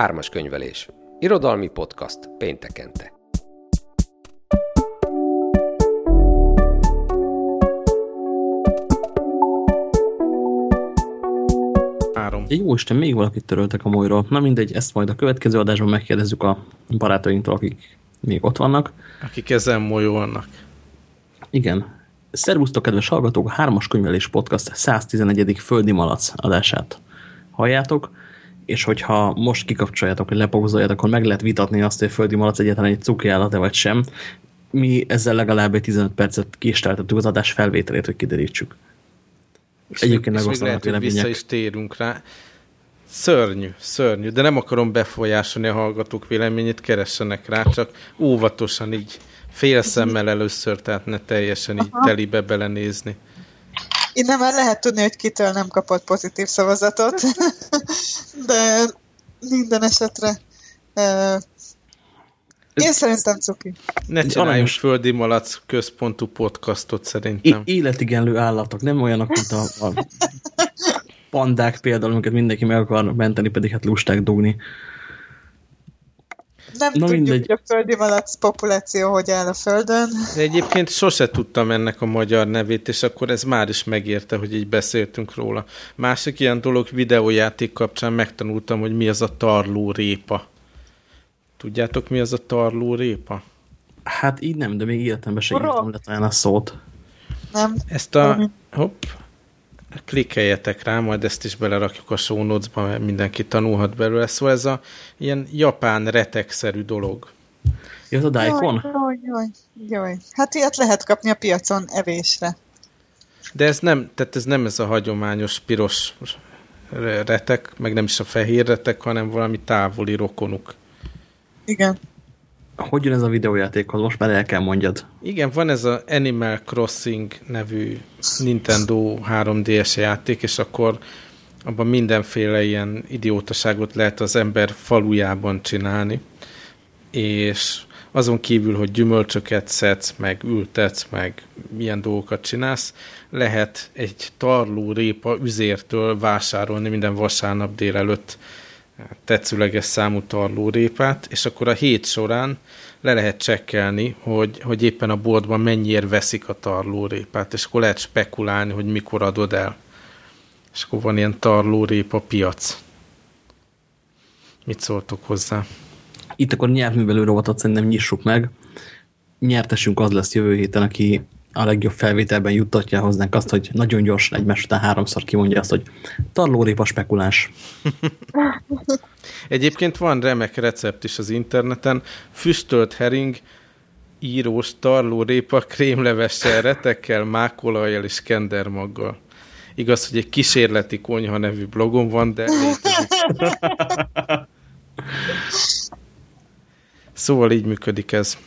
Ármas könyvelés. Irodalmi podcast péntekente. Három. Jó Isten, még valakit töröltek a molyról. Na mindegy, ezt majd a következő adásban megkérdezzük a barátainktól, akik még ott vannak. Akik ezen molyolnak. Igen. Szervusztok, kedves hallgatók! A Hármas Könyvelés Podcast 111. Földi Malac adását halljátok, és hogyha most kikapcsoljátok, hogy lepogzoljátok, akkor meg lehet vitatni azt, hogy a Földi Malac egyáltalán egy cuki állat vagy sem. Mi ezzel legalább egy 15 percet kistáltattuk az adás felvételét, hogy kiderítsük. És Egyébként megosztanak lehet, hogy vélemények. vissza is térünk rá. Szörnyű, szörnyű, de nem akarom befolyásolni a hallgatók véleményét, keressenek rá, csak óvatosan így fél szemmel először, tehát ne teljesen így telibe belenézni. Innen már lehet tudni, hogy kitől nem kapott pozitív szavazatot, de minden esetre uh, én szerintem cuki. Ne csináljunk földi malac központú podcastot szerintem. É- életigenlő állatok, nem olyanok, mint a, a pandák például, amiket mindenki meg akar menteni, pedig hát lusták dugni. Nem Na tudjuk, mindegy. hogy a földi malac populáció hogy áll a földön. De egyébként sose tudtam ennek a magyar nevét, és akkor ez már is megérte, hogy így beszéltünk róla. Másik ilyen dolog videójáték kapcsán megtanultam, hogy mi az a tarló répa. Tudjátok, mi az a tarló répa? Hát így nem, de még életemben se írtam le talán a szót. Nem? Ezt a... Mhm. Hopp, klikkeljetek rá, majd ezt is belerakjuk a show notes-ba, mert mindenki tanulhat belőle. Szóval ez a ilyen japán retegszerű dolog. Ja, az a Daikon? Jaj, jaj, jaj, jaj. Hát ilyet lehet kapni a piacon evésre. De ez nem, tehát ez nem ez a hagyományos piros retek, meg nem is a fehér retek, hanem valami távoli rokonuk. Igen. Hogy jön ez a videójátékhoz? Most már el kell mondjad. Igen, van ez a Animal Crossing nevű Nintendo 3DS játék, és akkor abban mindenféle ilyen idiótaságot lehet az ember falujában csinálni, és azon kívül, hogy gyümölcsöket szedsz, meg ültetsz, meg milyen dolgokat csinálsz, lehet egy tarló répa üzértől vásárolni minden vasárnap délelőtt tetszőleges számú tarlórépát, és akkor a hét során le lehet csekkelni, hogy, hogy éppen a boltban mennyiért veszik a tarlórépát, és akkor lehet spekulálni, hogy mikor adod el. És akkor van ilyen tarlórépa piac. Mit szóltok hozzá? Itt akkor nyelvművelő rovatot szerintem nyissuk meg. Nyertesünk az lesz jövő héten, aki a legjobb felvételben juttatja hozzánk azt, hogy nagyon gyorsan egymás után háromszor kimondja azt, hogy tarlórépa spekuláns. Egyébként van remek recept is az interneten. Füstölt hering, írós, tarlórépa, krémlevessel, retekkel, mákolajjal és kendermaggal. Igaz, hogy egy kísérleti konyha nevű blogom van, de létezik. Szóval így működik ez.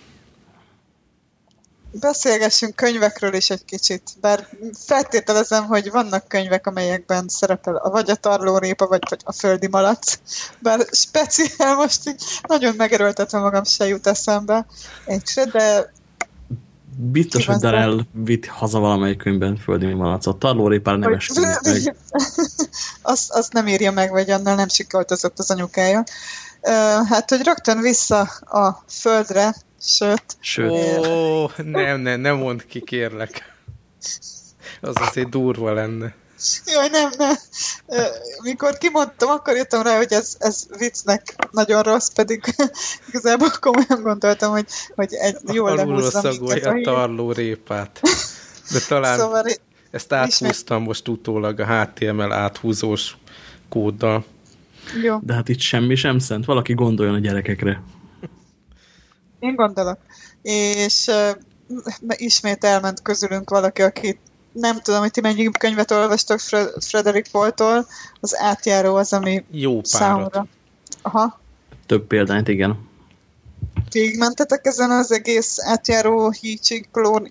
Beszélgessünk könyvekről is egy kicsit, bár feltételezem, hogy vannak könyvek, amelyekben szerepel a vagy a tarlórépa, vagy, vagy a földi malac, bár speciál most így nagyon megerőltetve magam se jut eszembe egy se, de Biztos, hogy? Darrell vitt haza valamelyik könyvben földi malacot. Tarlórépára nem esküdnek meg. azt, azt nem írja meg, vagy annál nem sikoltozott az anyukája. Hát, hogy rögtön vissza a földre, sőt, Sőt, Ó, nem, nem, nem mondd ki, kérlek. Az azért durva lenne. Jaj, nem, nem. Mikor kimondtam, akkor jöttem rá, hogy ez, ez viccnek nagyon rossz, pedig igazából komolyan gondoltam, hogy, hogy egy jól lehúzza minket a tarló répát. De talán Szóval ezt áthúztam most utólag a HTML áthúzós kóddal. jó, de hát itt semmi sem szent. Valaki gondoljon a gyerekekre. Én gondolok. És m- ismét elment közülünk valaki, aki nem tudom, hogy ti mennyi könyvet olvastok Fre- Frederick Paultól, az átjáró az, ami Jó párat. számomra. Aha. Több példányt, igen. Végigmentetek ezen az egész átjáró hícsig,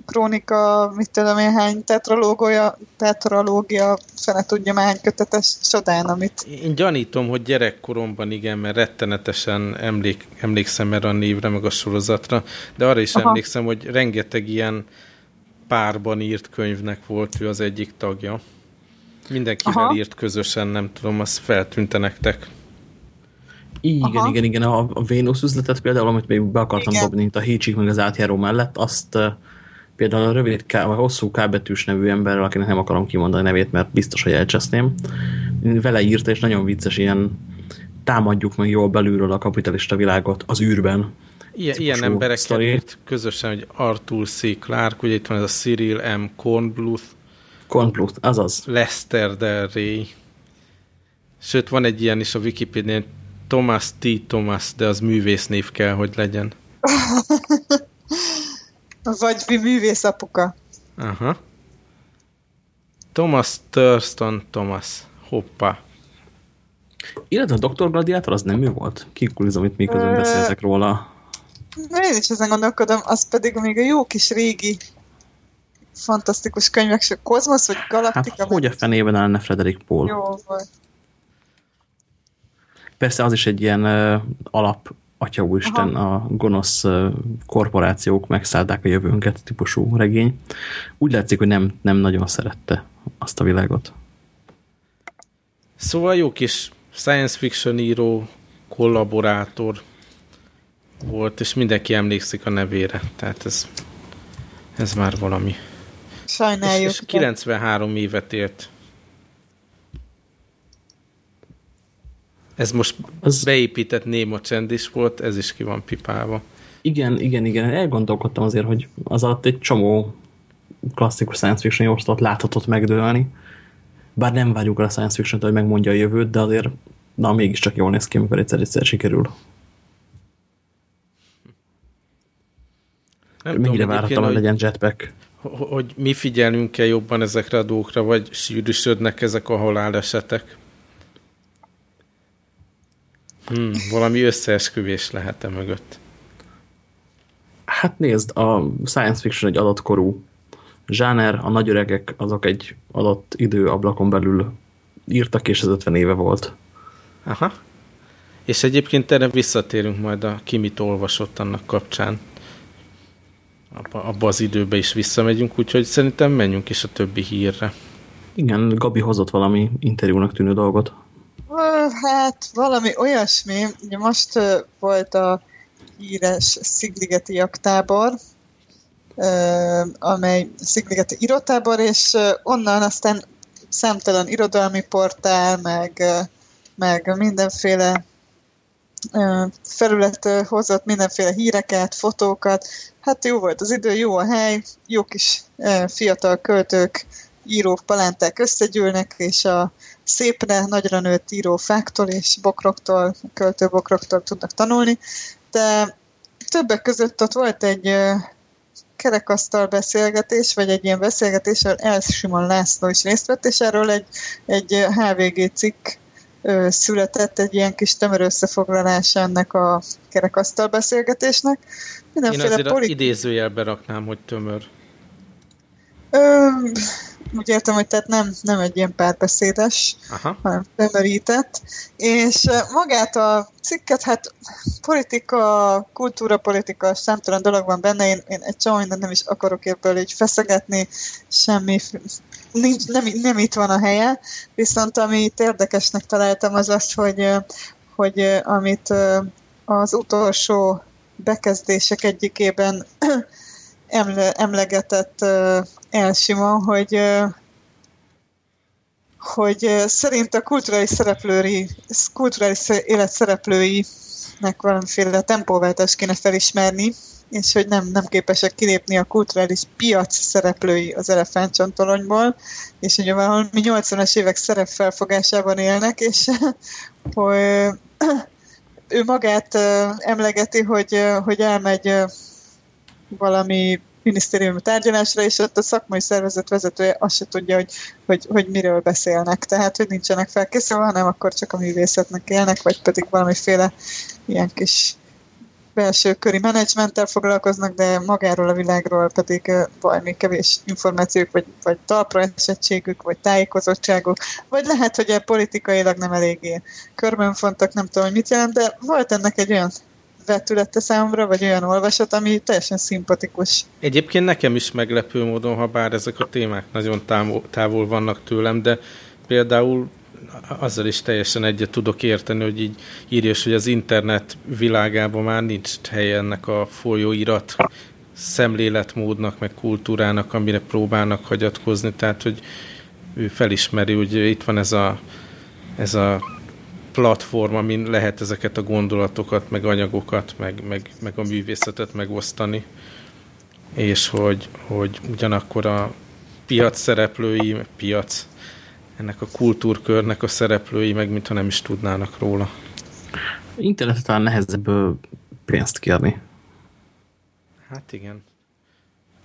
krónika, mit tudom én, hány tetralógia, tetralógia, fene tudja már hány kötetes sodán, amit Én gyanítom, hogy gyerekkoromban igen, mert rettenetesen emlék, emlékszem erre a névre, meg a sorozatra, de arra is Aha. emlékszem, hogy rengeteg ilyen párban írt könyvnek volt ő az egyik tagja. Mindenkivel Aha. írt közösen, nem tudom, az feltűnte nektek. Igen, Aha. igen, igen. A, a Vénusz üzletet például, amit még be akartam Igen. dobni itt a Hécsik meg az átjáró mellett, azt uh, például a rövid, K, vagy hosszú K betűs nevű emberrel, akinek nem akarom kimondani a nevét, mert biztos, hogy elcseszném, vele írta, és nagyon vicces ilyen támadjuk meg jól belülről a kapitalista világot az űrben. Ilyen, ilyen emberek sztori. itt közösen, hogy Arthur C. Clarke, ugye itt van ez a Cyril M. Kornbluth, Kornbluth, azaz. Lester Del Rey. Sőt, van egy ilyen is a Wikipédián, Thomas T. Thomas, de az művésznév kell, hogy legyen. Vagy mi művész apuka. Aha. Thomas Thurston Thomas. Hoppá. Illetve a Dr. Gladiator az nem ő volt? Kikulizom, itt miközben beszéltek róla. Én is ezen gondolkodom, az pedig még a jó kis régi fantasztikus könyvek, se Kozmosz vagy Hát Galaktika. hogy a fenében állna Frederick Paul? Jó volt. Persze az is egy ilyen uh, alap, atya úristen, a gonosz uh, korporációk megszállták a jövőnket típusú regény. Úgy látszik, hogy nem, nem nagyon szerette azt a világot. Szóval jó kis science fiction író, kollaborátor volt, és mindenki emlékszik a nevére. Tehát ez, ez már valami. És, Sajnáljuk. és 93 évet élt. Ez most Az- beépített Néma csend is volt, ez is ki van pipálva. Igen, igen, igen. Elgondolkodtam azért, hogy az alatt egy csomó klasszikus science fiction jóslat láthatott megdőlni. Bár nem várjuk el a science fiction hogy megmondja a jövőt, de azért na, mégiscsak jól néz ki, amikor egyszer-egyszer sikerül. Nem Mennyire tudom, várhatom, hogy legyen jetpack? hogy, mi figyelünk kell jobban ezekre a dolgokra, vagy sűrűsödnek ezek a halálesetek. Hmm, valami összeesküvés lehet-e mögött? Hát nézd, a science fiction egy adott korú zsáner, a nagyöregek azok egy adott időablakon belül írtak, és ez 50 éve volt. Aha. És egyébként erre visszatérünk majd a ki mit olvasott annak kapcsán. Abba, abba az időbe is visszamegyünk, úgyhogy szerintem menjünk is a többi hírre. Igen, Gabi hozott valami interjúnak tűnő dolgot. Hát valami olyasmi, ugye most volt a híres Szigligeti jaktábor, amely Szigligeti irotábor, és onnan aztán számtalan irodalmi portál, meg, meg mindenféle felület hozott mindenféle híreket, fotókat. Hát jó volt az idő, jó a hely, jó kis fiatal költők, írók, palánták összegyűlnek, és a szépre, nagyra nőtt írófáktól és bokroktól, költőbokroktól tudnak tanulni, de többek között ott volt egy kerekasztal beszélgetés, vagy egy ilyen beszélgetés, ahol Els Simon László is részt vett, és erről egy, egy HVG cikk született, egy ilyen kis tömör összefoglalása ennek a kerekasztal beszélgetésnek. Én Mindenféle azért a politi- idézőjelbe raknám, hogy tömör. Ö, úgy értem, hogy tehát nem, nem egy ilyen párbeszédes, Aha. hanem tömörített, és magát a cikket, hát politika, kultúra, politika, számtalan dolog van benne, én, én egy csomó mindent nem is akarok ebből így feszegetni, semmi, nincs, nem, nem itt van a helye, viszont amit érdekesnek találtam az az, hogy, hogy amit az utolsó bekezdések egyikében emle, emlegetett Elsimon, hogy hogy szerint a kulturális szereplői, kulturális élet szereplőinek valamiféle tempóváltást kéne felismerni, és hogy nem, nem képesek kilépni a kulturális piac szereplői az elefántcsontolonyból, és hogy valahol mi 80-as évek szerepfelfogásában élnek, és hogy ő magát emlegeti, hogy, hogy elmegy valami minisztériumi tárgyalásra, és ott a szakmai szervezet vezetője azt se tudja, hogy, hogy, hogy miről beszélnek. Tehát, hogy nincsenek felkészülve, hanem akkor csak a művészetnek élnek, vagy pedig valamiféle ilyen kis belső köri menedzsmenttel foglalkoznak, de magáról a világról pedig valami kevés információk, vagy, vagy talpra esettségük, vagy tájékozottságuk, vagy lehet, hogy politikailag nem eléggé körben fontak, nem tudom, hogy mit jelent, de volt ennek egy olyan vetülete számomra, vagy olyan olvasat, ami teljesen szimpatikus. Egyébként nekem is meglepő módon, ha bár ezek a témák nagyon távol, távol vannak tőlem, de például azzal is teljesen egyet tudok érteni, hogy így írja, hogy az internet világában már nincs helye ennek a folyóirat szemléletmódnak, meg kultúrának, amire próbálnak hagyatkozni, tehát, hogy ő felismeri, hogy itt van ez a, ez a platform, amin lehet ezeket a gondolatokat, meg anyagokat, meg, meg, meg a művészetet megosztani, és hogy, hogy ugyanakkor a piac szereplői, piac, ennek a kultúrkörnek a szereplői, meg mintha nem is tudnának róla. Internetet talán nehezebb pénzt kérni. Hát igen.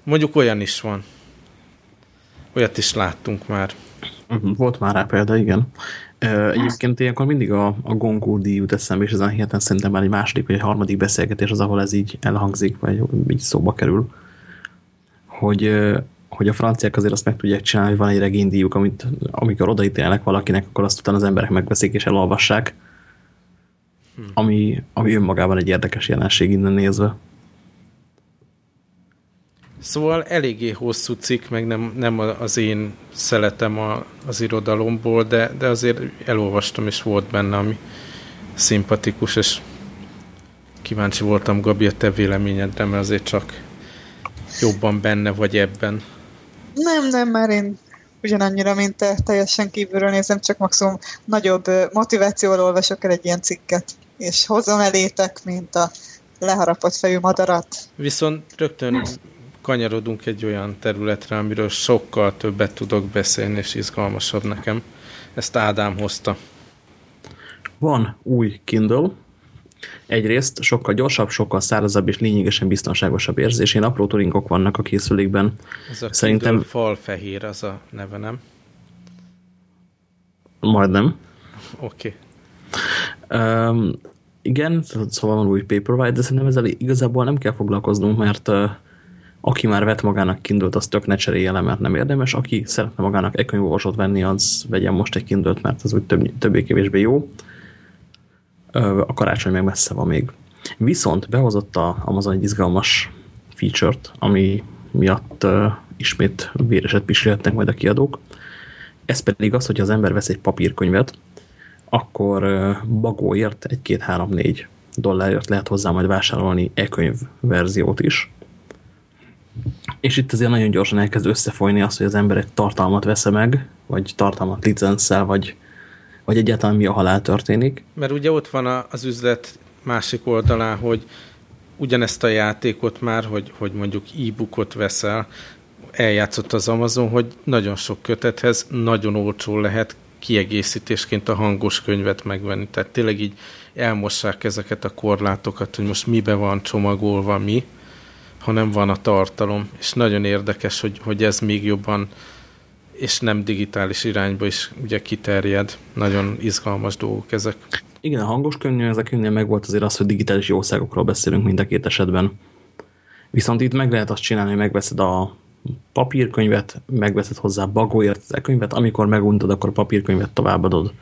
Mondjuk olyan is van. Olyat is láttunk már. Volt már rá példa, igen. Egyébként ilyenkor mindig a, a gongó díj jut eszembe, és ezen héten szerintem már egy második vagy egy harmadik beszélgetés az, ahol ez így elhangzik, vagy így szóba kerül, hogy, hogy a franciák azért azt meg tudják csinálni, hogy van egy regénydíjuk, amit amikor odaítélnek valakinek, akkor azt utána az emberek megveszik és elolvassák, hmm. ami, ami önmagában egy érdekes jelenség innen nézve. Szóval eléggé hosszú cikk, meg nem, nem az én szeletem a, az irodalomból, de, de azért elolvastam, és volt benne, ami szimpatikus, és kíváncsi voltam, Gabi, a te véleményedre, mert azért csak jobban benne vagy ebben. Nem, nem, már én ugyanannyira, mint te, teljesen kívülről nézem, csak maximum nagyobb motivációval olvasok el egy ilyen cikket, és hozom elétek, mint a leharapott fejű madarat. Viszont rögtön kanyarodunk egy olyan területre, amiről sokkal többet tudok beszélni, és izgalmasabb nekem. Ezt Ádám hozta. Van új Kindle, Egyrészt sokkal gyorsabb, sokkal szárazabb és lényegesen biztonságosabb érzésén apró turingok vannak a készülékben. Ez a Szerintem falfehér az a neve, nem? Majdnem. Oké. Okay. Um, igen, szóval van új Paperwhite, de szerintem ezzel igazából nem kell foglalkoznunk, mert uh, aki már vett magának kindult, az tök ne cserélje le, mert nem érdemes. Aki szeretne magának egy könyvolvasót venni, az vegyen most egy kindult, mert az úgy több, többé-kevésbé jó. A karácsony meg messze van még. Viszont behozott a Amazon egy izgalmas feature-t, ami miatt uh, ismét véreset pisilhetnek majd a kiadók. Ez pedig az, hogy az ember vesz egy papírkönyvet, akkor uh, bagóért egy-két-három-négy dollárért lehet hozzá majd vásárolni e-könyv verziót is és itt azért nagyon gyorsan elkezd összefolyni az, hogy az ember egy tartalmat vesz meg, vagy tartalmat licenszel, vagy, vagy egyáltalán mi a halál történik. Mert ugye ott van az üzlet másik oldalán, hogy ugyanezt a játékot már, hogy, hogy mondjuk e-bookot veszel, eljátszott az Amazon, hogy nagyon sok kötethez nagyon olcsó lehet kiegészítésként a hangos könyvet megvenni. Tehát tényleg így elmossák ezeket a korlátokat, hogy most mibe van csomagolva mi, hanem van a tartalom, és nagyon érdekes, hogy, hogy ez még jobban és nem digitális irányba is ugye kiterjed. Nagyon izgalmas dolgok ezek. Igen, a hangos könyv, ezeknél meg volt azért az, hogy digitális jószágokról beszélünk mind a két esetben. Viszont itt meg lehet azt csinálni, hogy megveszed a papírkönyvet, megveszed hozzá bagóért az e-könyvet, amikor meguntod, akkor papírkönyvet továbbadod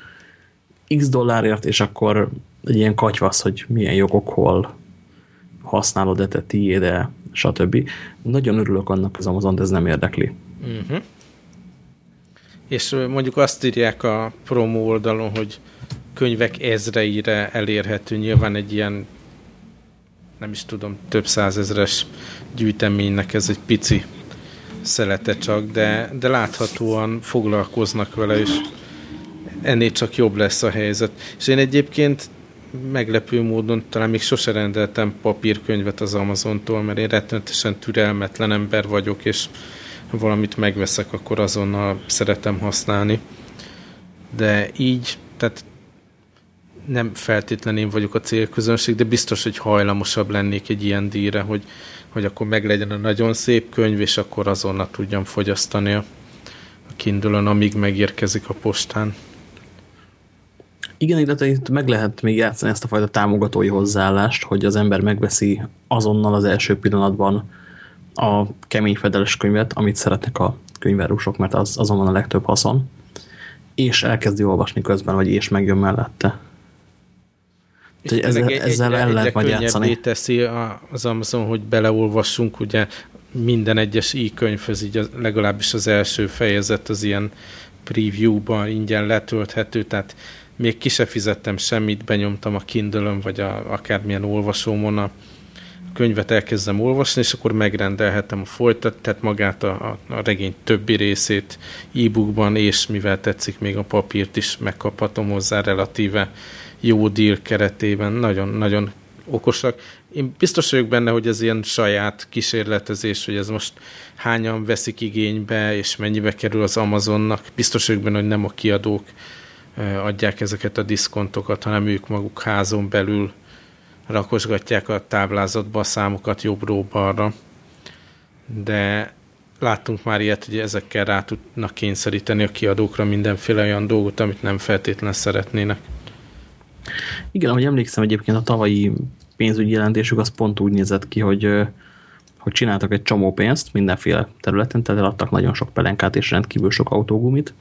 x dollárért, és akkor egy ilyen katyvasz, hogy milyen jogok hol használod-e te tiéd-e stb. Nagyon örülök annak az Amazon, de ez nem érdekli. Uh mhm. -huh. És mondjuk azt írják a promo oldalon, hogy könyvek ezreire elérhető, nyilván egy ilyen nem is tudom, több százezres gyűjteménynek ez egy pici szelete csak, de, de láthatóan foglalkoznak vele, és ennél csak jobb lesz a helyzet. És én egyébként meglepő módon talán még sose rendeltem papírkönyvet az Amazontól, mert én rettenetesen türelmetlen ember vagyok, és ha valamit megveszek, akkor azonnal szeretem használni. De így, tehát nem feltétlenül én vagyok a célközönség, de biztos, hogy hajlamosabb lennék egy ilyen díjra, hogy, hogy akkor meglegyen a nagyon szép könyv, és akkor azonnal tudjam fogyasztani a, a amíg megérkezik a postán. Igen, illetve itt meg lehet még játszani ezt a fajta támogatói hozzáállást, hogy az ember megveszi azonnal az első pillanatban a kemény fedeles könyvet, amit szeretnek a könyvárusok, mert az, azon van a legtöbb haszon, és elkezdi olvasni közben, vagy és megjön mellette. És ezzel, egy, ezzel el lehet majd játszani. teszi az Amazon, hogy beleolvassunk, ugye minden egyes e-könyvhöz, így legalábbis az első fejezet az ilyen preview-ban ingyen letölthető, tehát még ki se fizettem semmit, benyomtam a kindle vagy a, akármilyen olvasómon a könyvet elkezdem olvasni, és akkor megrendelhetem a folytat, magát a, a, a regény többi részét e-bookban, és mivel tetszik, még a papírt is megkaphatom hozzá relatíve jó deal keretében. Nagyon-nagyon okosak. Én biztos vagyok benne, hogy ez ilyen saját kísérletezés, hogy ez most hányan veszik igénybe, és mennyibe kerül az Amazonnak. Biztos vagyok benne, hogy nem a kiadók adják ezeket a diszkontokat, hanem ők maguk házon belül rakosgatják a táblázatba a számokat jobbról-balra. De láttunk már ilyet, hogy ezekkel rá tudnak kényszeríteni a kiadókra mindenféle olyan dolgot, amit nem feltétlenül szeretnének. Igen, ahogy emlékszem egyébként a tavalyi pénzügyi jelentésük az pont úgy nézett ki, hogy, hogy csináltak egy csomó pénzt mindenféle területen, tehát eladtak nagyon sok pelenkát és rendkívül sok autógumit,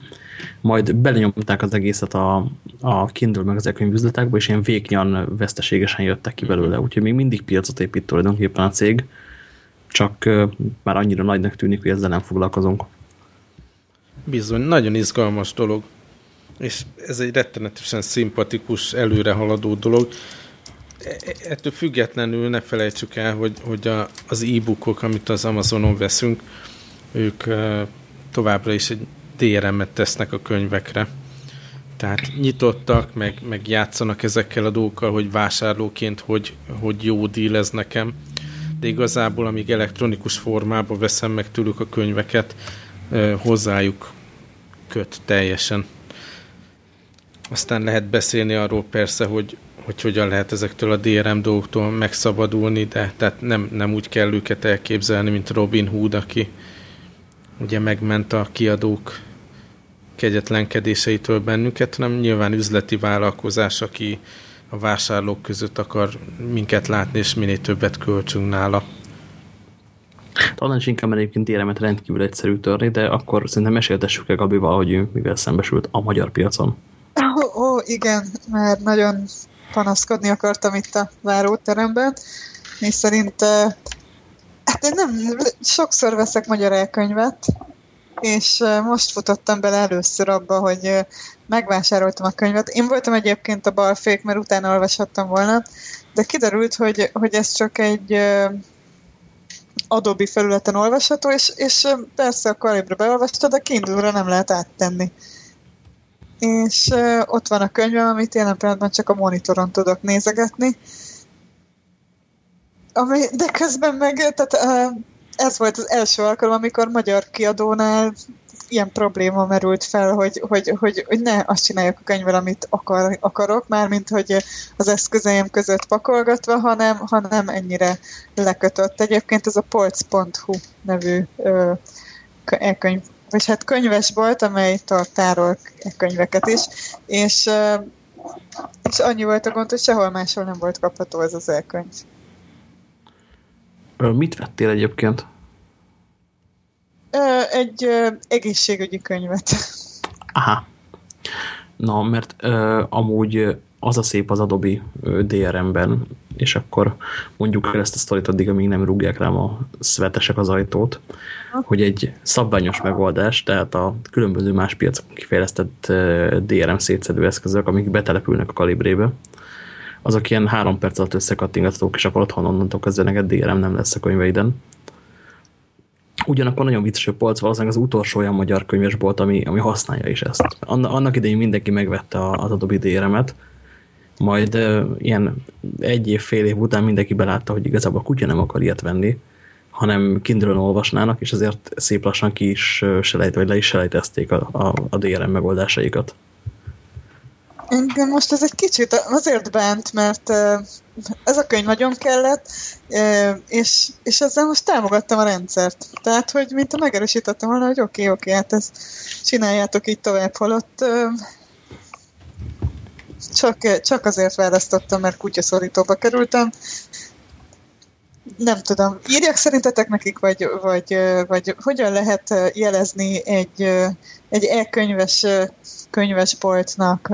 majd belenyomták az egészet a, a Kindle meg az e-könyvüzletekbe, és ilyen véknyan veszteségesen jöttek ki belőle, úgyhogy még mindig piacot épít tulajdonképpen a cég, csak már annyira nagynak tűnik, hogy ezzel nem foglalkozunk. Bizony, nagyon izgalmas dolog és ez egy rettenetesen szimpatikus, előre haladó dolog. E, ettől függetlenül ne felejtsük el, hogy, hogy a, az e-bookok, amit az Amazonon veszünk, ők továbbra is egy DRM-et tesznek a könyvekre. Tehát nyitottak, meg, meg játszanak ezekkel a dolgokkal, hogy vásárlóként hogy, hogy jó díl ez nekem. De igazából, amíg elektronikus formában veszem meg tőlük a könyveket, hozzájuk köt teljesen. Aztán lehet beszélni arról persze, hogy, hogy hogyan lehet ezektől a DRM dolgoktól megszabadulni, de tehát nem, nem úgy kell őket elképzelni, mint Robin Hood, aki ugye megment a kiadók kegyetlenkedéseitől bennünket, hanem nyilván üzleti vállalkozás, aki a vásárlók között akar minket látni, és minél többet költsünk nála. Talán is inkább egyébként DRM-et rendkívül egyszerű törni, de akkor szerintem meséltessük el Gabival, hogy mivel szembesült a magyar piacon. Ó, ó, igen, mert nagyon panaszkodni akartam itt a váróteremben, és szerint hát én nem, sokszor veszek magyar elkönyvet, és most futottam bele először abba, hogy megvásároltam a könyvet. Én voltam egyébként a balfék, mert utána olvashattam volna, de kiderült, hogy, hogy ez csak egy Adobe felületen olvasható, és, és persze a Calibre beolvastad, de Kindle-ra nem lehet áttenni és ott van a könyvem, amit jelen pillanatban csak a monitoron tudok nézegetni. Ami, de közben meg, tehát ez volt az első alkalom, amikor magyar kiadónál ilyen probléma merült fel, hogy, hogy, hogy, hogy ne azt csináljuk a könyvvel, amit akar, akarok, mármint hogy az eszközeim között pakolgatva, hanem, hanem ennyire lekötött. Egyébként ez a polc.hu nevű e-könyv vagy hát könyves volt, amely tárol könyveket is, és, és annyi volt a gond, hogy sehol máshol nem volt kapható ez az elkönyv. Mit vettél egyébként? Egy egészségügyi könyvet. Aha. Na, mert ö, amúgy az a szép az Adobe DRM-ben, és akkor mondjuk el ezt a sztorit addig, amíg nem rúgják rám a szvetesek az ajtót, hogy egy szabványos megoldás, tehát a különböző más piacokon kifejlesztett DRM szétszedő eszközök, amik betelepülnek a kalibrébe, azok ilyen három perc alatt összekattingathatók, és akkor otthon onnantól kezdve neked DRM nem lesz a könyveiden. Ugyanakkor nagyon vicces, hogy polc valószínűleg az utolsó olyan magyar könyvesbolt, ami, ami használja is ezt. Annak idején mindenki megvette az Adobe DRM-et, majd uh, ilyen egy év, fél év után mindenki belátta, hogy igazából a kutya nem akar ilyet venni, hanem kindle olvasnának, és ezért szép lassan ki is selejt, vagy le is selejtezték a, a, a DRM megoldásaikat. Engem most ez egy kicsit azért bánt, mert ez a könyv nagyon kellett, és, és ezzel most támogattam a rendszert. Tehát, hogy mint a megerősítettem volna, hogy oké, okay, oké, okay, hát ezt csináljátok így tovább, holott csak, csak azért választottam, mert kutyaszorítóba kerültem. Nem tudom, írjak szerintetek nekik, vagy, vagy, vagy hogyan lehet jelezni egy, egy e-könyves könyvesboltnak,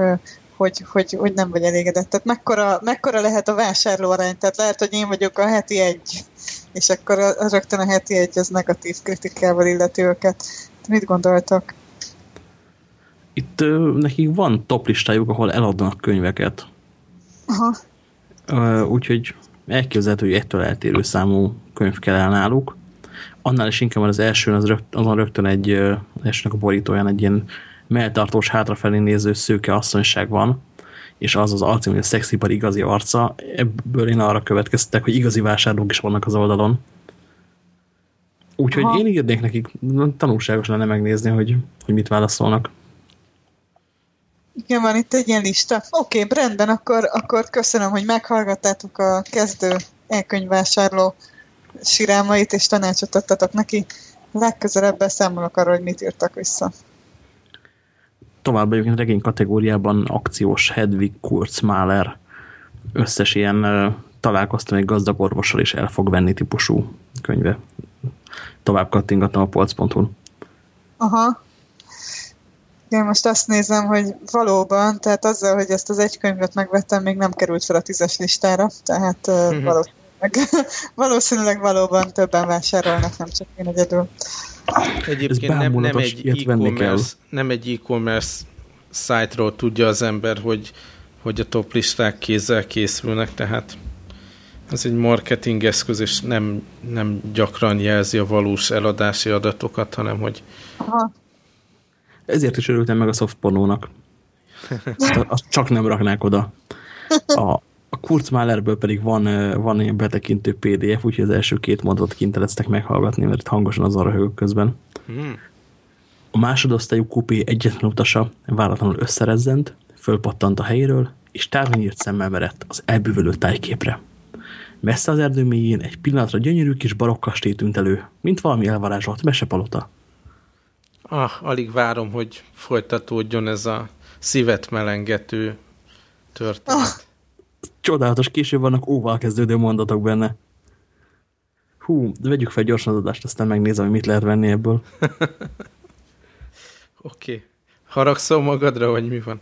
hogy, hogy, hogy nem vagy elégedett. Tehát mekkora, mekkora lehet a vásárlóarány? Tehát lehet, hogy én vagyok a heti egy, és akkor a, rögtön a heti egy az negatív kritikával illeti őket. Mit gondoltok? Itt ö, nekik van top listájuk, ahol eladnak könyveket. Aha. Ö, úgyhogy elképzelhető, hogy egytől eltérő számú könyv kell el náluk. Annál is inkább az elsőn, az rögt, azon rögtön egy, elsőnek a borítóján egy ilyen melltartós, hátrafelé néző szőke asszonyság van, és az az alcím, hogy a szexipar igazi arca, ebből én arra következtek, hogy igazi vásárlók is vannak az oldalon. Úgyhogy Aha. én írnék nekik, tanulságos lenne megnézni, hogy, hogy mit válaszolnak. Igen, van itt egy ilyen lista. Oké, okay, rendben, akkor, akkor köszönöm, hogy meghallgattátok a kezdő elkönyvvásárló sirámait, és tanácsot adtatok neki. Legközelebb beszámolok arról, hogy mit írtak vissza. Továbbá egyébként regény kategóriában akciós Hedwig Kurzmaler összes ilyen találkoztam egy gazdag orvossal és el fog venni típusú könyve. Tovább kattingattam a polc.hu-n. Aha. Igen, most azt nézem, hogy valóban, tehát azzal, hogy ezt az egy könyvet megvettem, még nem került fel a tízes listára, tehát uh, Mhm. Valószínűleg, valószínűleg valóban többen vásárolnak, nem csak én egyedül. Egyébként nem, nem, egy e-commerce, nem egy e-commerce szájtról tudja az ember, hogy, hogy a top listák kézzel készülnek, tehát ez egy marketing eszköz, és nem, nem gyakran jelzi a valós eladási adatokat, hanem hogy Aha. Ezért is örültem meg a softpornónak. Azt csak nem raknák oda. A, a Kurzmalerből pedig van, van ilyen betekintő PDF, úgyhogy az első két mondatot kinteleztek meghallgatni, mert itt hangosan azon röhögök közben. hmm, A másodosztályú kupé egyetlen utasa váratlanul összerezzent, fölpattant a helyéről, és távol nyírt szemmel merett az elbűvölő tájképre. Messze az erdő mélyén egy pillanatra gyönyörű kis barokkastély tűnt elő, mint valami elvarázsolt mesepalota. ah, alig várom, hogy folytatódjon ez a szívet melengető történet. Csodálatos, később vannak óval kezdődő mondatok benne. Hú, de vegyük fel gyorsan az adást, aztán megnézem, hogy mit lehet venni ebből. Oké. Okay. Haragszol magadra, vagy mi van?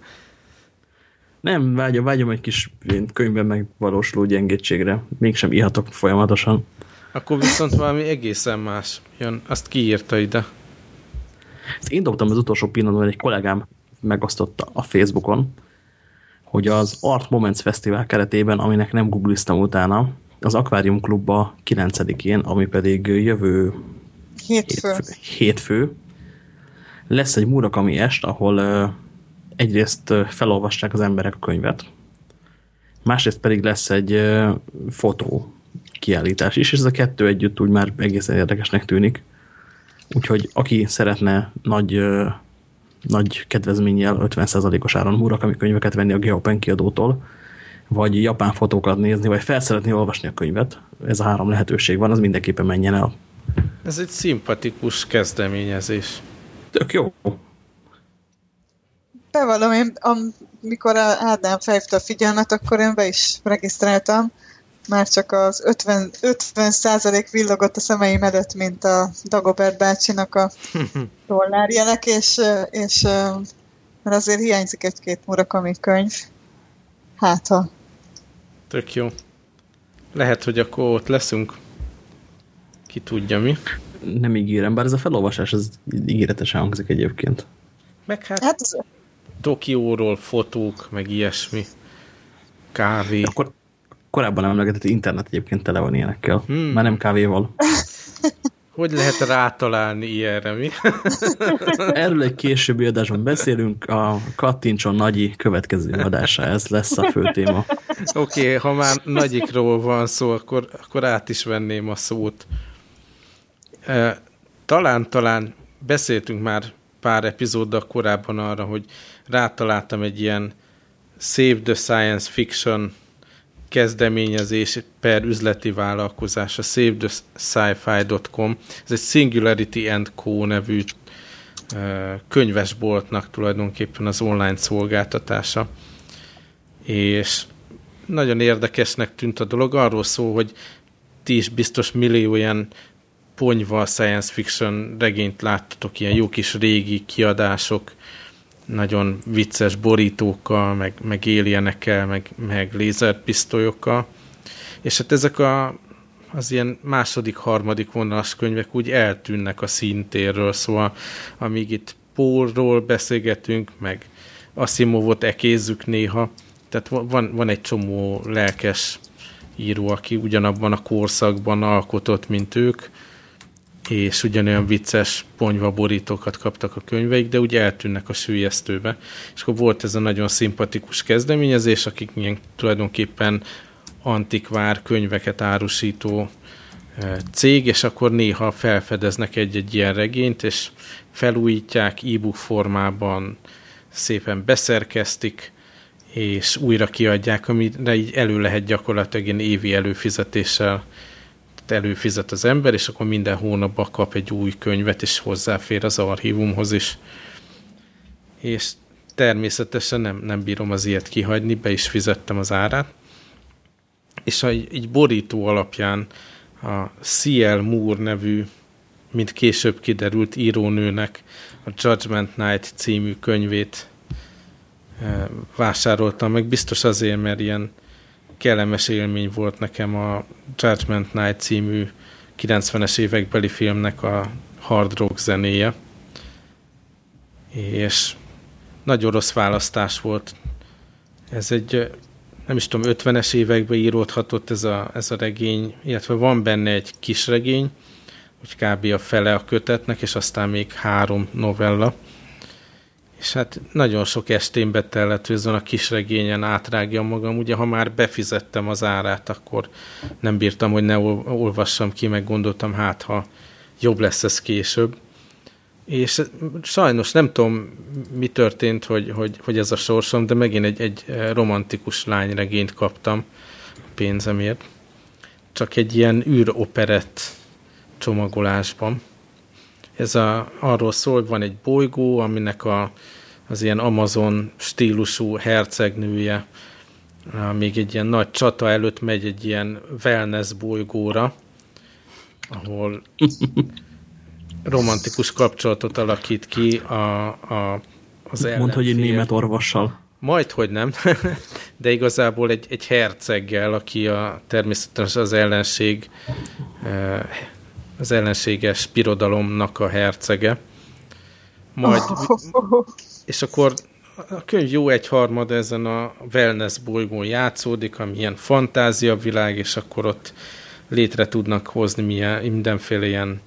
Nem, vágyom, vágyom egy kis könyvben megvalósuló gyengétségre. Mégsem ihatok folyamatosan. Akkor viszont valami egészen más jön. Azt kiírta ide. Ezt én dobtam az utolsó pillanatban, egy kollégám megosztotta a Facebookon, hogy az Art Moments Fesztivál keretében, aminek nem googliztam utána, az Aquarium Klubba 9-én, ami pedig jövő Hétfő. hétfő, hétfő lesz egy Murakami est, ahol egyrészt felolvassák az emberek a könyvet, másrészt pedig lesz egy fotó kiállítás is, és ez a kettő együtt úgy már egészen érdekesnek tűnik. Úgyhogy aki szeretne nagy, nagy kedvezménnyel 50%-os áron Murakami könyveket venni a Geopen kiadótól, vagy japán fotókat nézni, vagy fel szeretné olvasni a könyvet, ez a három lehetőség van, az mindenképpen menjen el. Ez egy szimpatikus kezdeményezés. Tök jó. Bevallom, én amikor a Ádám felhívta a figyelmet, akkor én be is regisztráltam, már csak az 50, 50 százalék villogott a szemeim előtt, mint a Dagobert bácsinak a dollárjelek, és, és mert azért hiányzik egy-két Murakami könyv. Hát, ha Tök jó. Lehet, hogy akkor ott leszünk. Ki tudja mi. Nem ígérem, bár ez a felolvasás, ez ígéretesen hangzik egyébként. Meg hát Hát az, Tokióról fotók, meg ilyesmi. Kávé. Akkor korábban emlegetett internet egyébként tele van ilyenekkel. Hmm. Már nem kávéval. Hogy lehet rátalálni ilyenre, mi? Erről egy későbbi adásban beszélünk, a Kattincson Nagyi következő adása, ez lesz a fő téma. Oké, okay, ha már nagyikról van szó, akkor, akkor át is venném a szót. E, talán, talán beszéltünk már pár epizóddal korábban arra, hogy rátaláltam egy ilyen Save the Science Fiction kezdeményezés per üzleti vállalkozás, a SaveTheSci-Fi.com. Ez egy Singularity and Co. nevű könyvesboltnak tulajdonképpen az online szolgáltatása. És nagyon érdekesnek tűnt a dolog. Arról szól, hogy ti is biztos millió ilyen ponyva science fiction regényt láttatok, ilyen jó kis régi kiadások, nagyon vicces borítókkal, meg, meg alienekkel, meg, meg lézerpisztolyokkal. És hát ezek a, az ilyen második, harmadik vonalas könyvek úgy eltűnnek a szintérről, szóval amíg itt Pólról beszélgetünk, meg Asimovot ekézzük néha, tehát van, van egy csomó lelkes író, aki ugyanabban a korszakban alkotott, mint ők, és ugyanolyan vicces ponyva borítókat kaptak a könyveik, de ugye eltűnnek a sűjesztőbe. És akkor volt ez a nagyon szimpatikus kezdeményezés, akik ilyen tulajdonképpen antikvár könyveket árusító cég, és akkor néha felfedeznek egy-egy ilyen regényt, és felújítják e-book formában, szépen beszerkeztik, és újra kiadják, amire így elő lehet gyakorlatilag ilyen évi előfizetéssel előfizet az ember, és akkor minden hónapban kap egy új könyvet, és hozzáfér az archívumhoz is. És természetesen nem, nem bírom az ilyet kihagyni, be is fizettem az árát. És a, így borító alapján a C.L. Moore nevű, mint később kiderült írónőnek a Judgment Night című könyvét e, vásároltam meg, biztos azért, mert ilyen kellemes élmény volt nekem a Judgment Night című 90-es évekbeli filmnek a hard rock zenéje. És nagyon rossz választás volt. Ez egy, nem is tudom, 50-es években íródhatott ez a, ez a regény, illetve van benne egy kis regény, hogy kb. a fele a kötetnek, és aztán még három novella és hát nagyon sok estén betellett, hogy azon a kis regényen átrágjam magam. Ugye, ha már befizettem az árát, akkor nem bírtam, hogy ne olvassam ki, meg gondoltam, hát ha jobb lesz ez később. És sajnos nem tudom, mi történt, hogy, hogy, hogy ez a sorsom, de megint egy, egy romantikus lányregényt kaptam pénzemért. Csak egy ilyen űroperett csomagolásban. Ez a, arról szól, van egy bolygó, aminek a, az ilyen Amazon stílusú hercegnője még egy ilyen nagy csata előtt megy egy ilyen wellness bolygóra, ahol romantikus kapcsolatot alakít ki a, a, az ellenfél. Mondd, hogy egy német orvossal. Majd, hogy nem, de igazából egy, egy herceggel, aki a, természetesen az ellenség az ellenséges birodalomnak a hercege. Majd, és akkor a könyv jó egyharmad ezen a wellness bolygón játszódik, ami ilyen fantáziavilág, és akkor ott létre tudnak hozni milyen, mindenféle ilyen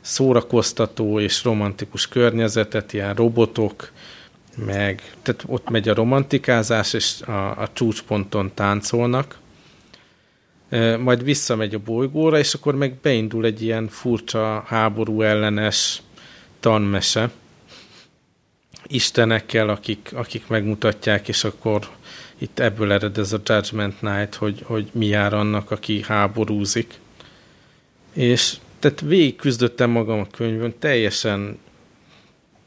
szórakoztató és romantikus környezetet, ilyen robotok, meg tehát ott megy a romantikázás, és a, a csúcsponton táncolnak, majd visszamegy a bolygóra, és akkor meg beindul egy ilyen furcsa háború ellenes tanmese istenekkel, akik, akik megmutatják, és akkor itt ebből ered ez a Judgment Night, hogy, hogy mi jár annak, aki háborúzik. És tehát végig küzdöttem magam a könyvön, teljesen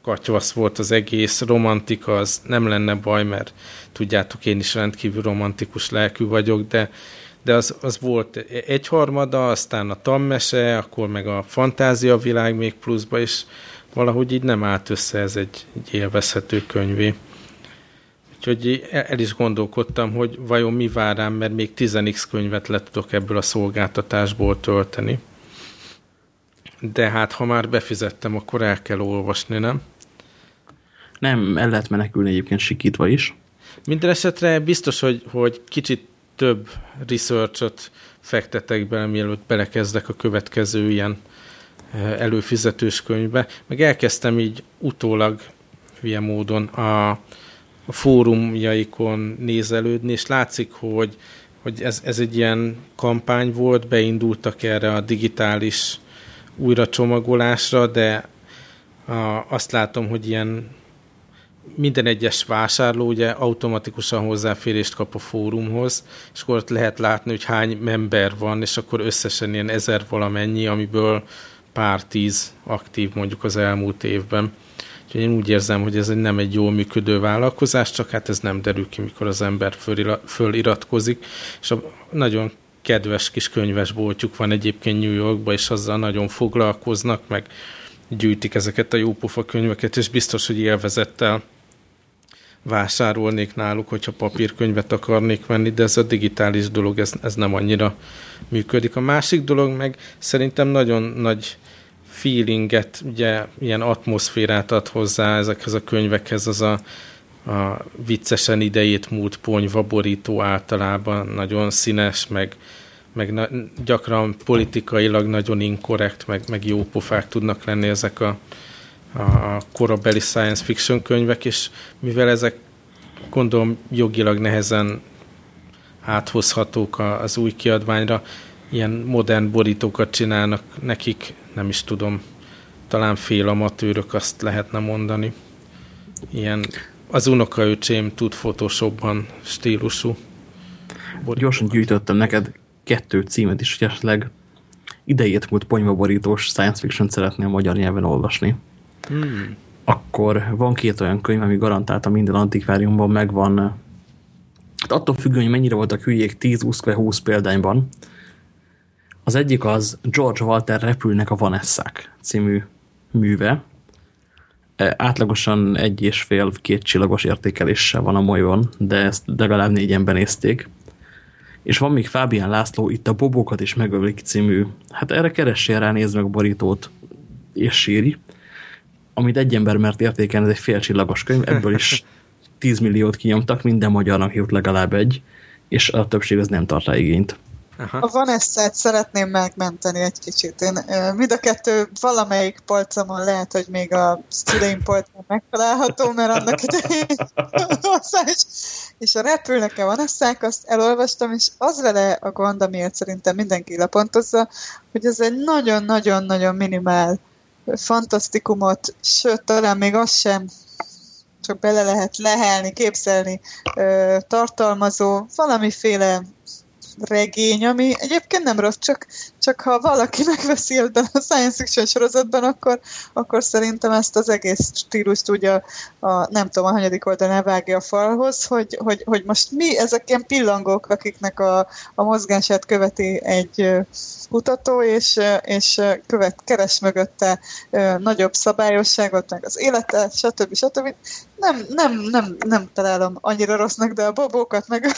katyvasz volt az egész, romantika, az nem lenne baj, mert tudjátok, én is rendkívül romantikus lelkű vagyok, de de az, az volt egyharmada, aztán a tammese, akkor meg a fantázia világ még pluszba, és valahogy így nem állt össze ez egy, egy élvezhető könyvé. Úgyhogy el is gondolkodtam, hogy vajon mi vár rám, mert még 10x könyvet le tudok ebből a szolgáltatásból tölteni. De hát, ha már befizettem, akkor el kell olvasni, nem? Nem, el lehet menekülni egyébként sikítva is. Minden esetre biztos, hogy, hogy kicsit több researchot fektetek bele, mielőtt belekezdek a következő ilyen eh, előfizetős könyvbe. Meg elkezdtem így utólag hülye módon a, a fórumjaikon nézelődni, és látszik, hogy, hogy ez, ez egy ilyen kampány volt, beindultak erre a digitális újracsomagolásra, de a, azt látom, hogy ilyen minden egyes vásárló ugye automatikusan hozzáférést kap a fórumhoz, és akkor ott lehet látni, hogy hány member van, és akkor összesen ilyen ezer valamennyi, amiből pár tíz aktív mondjuk az elmúlt évben. Úgyhogy én úgy érzem, hogy ez nem egy jól működő vállalkozás, csak hát ez nem derül ki, mikor az ember föliratkozik, és a nagyon kedves kis könyvesboltjuk van egyébként New Yorkban, és azzal nagyon foglalkoznak, meg gyűjtik ezeket a jópofa könyveket, és biztos, hogy élvezettel vásárolnék náluk, hogyha papírkönyvet akarnék venni, de ez a digitális dolog, ez, ez nem annyira működik. A másik dolog meg szerintem nagyon nagy feelinget, ugye ilyen atmoszférát ad hozzá ezekhez a könyvekhez, az a, a viccesen idejét múlt ponyva borító általában nagyon színes, meg, meg na, gyakran politikailag nagyon inkorrekt, meg, meg jó pofák tudnak lenni ezek a, a, korabeli science fiction könyvek, és mivel ezek gondolom jogilag nehezen áthozhatók az új kiadványra, ilyen modern borítókat csinálnak nekik, nem is tudom, talán fél amatőrök, azt lehetne mondani. Ilyen az unokaöcsém tud Photoshopban stílusú. Borítókat. Gyorsan gyűjtöttem neked kettő címet is, hogy esetleg idejét múlt ponyvaborítós science fiction szeretnél magyar nyelven olvasni. Hmm. Akkor van két olyan könyv, ami garantáltan minden antikváriumban megvan. Hát attól függően, hogy mennyire voltak hülyék 10, 20 vagy 20 példányban. Az egyik az George Walter Repülnek a Vanessák című műve. E, átlagosan egy és fél, két csillagos értékeléssel van a molyban, de ezt legalább négyen benézték. És van még Fábián László, itt a Bobókat is megölik című. Hát erre keressél rá, nézd meg a borítót, és síri amit egy ember mert értékelni, ez egy fél csillagos könyv, ebből is 10 milliót kinyomtak, minden magyarnak jut legalább egy, és a többség az nem tart rá igényt. Aha. A Vanessa-t szeretném megmenteni egy kicsit. Én, mind a kettő valamelyik polcomon lehet, hogy még a szüleim polcon megtalálható, mert annak idején és a repülnek a Vanessák, azt elolvastam, és az vele a gond, amiért szerintem mindenki lepontozza, hogy ez egy nagyon-nagyon-nagyon minimál fantasztikumot, sőt, talán még az sem csak bele lehet lehelni, képzelni, tartalmazó valamiféle regény, ami egyébként nem rossz, csak, csak ha valaki megveszi ebben a science fiction sorozatban, akkor, akkor szerintem ezt az egész stílust tudja a, nem tudom, a hanyadik oldalán vágja a falhoz, hogy, hogy, hogy most mi ezek ilyen pillangók, akiknek a, a mozgását követi egy kutató, és, és követ, keres mögötte nagyobb szabályosságot, meg az élete, stb. stb. Nem, nem, nem, nem találom annyira rossznak, de a bobókat meg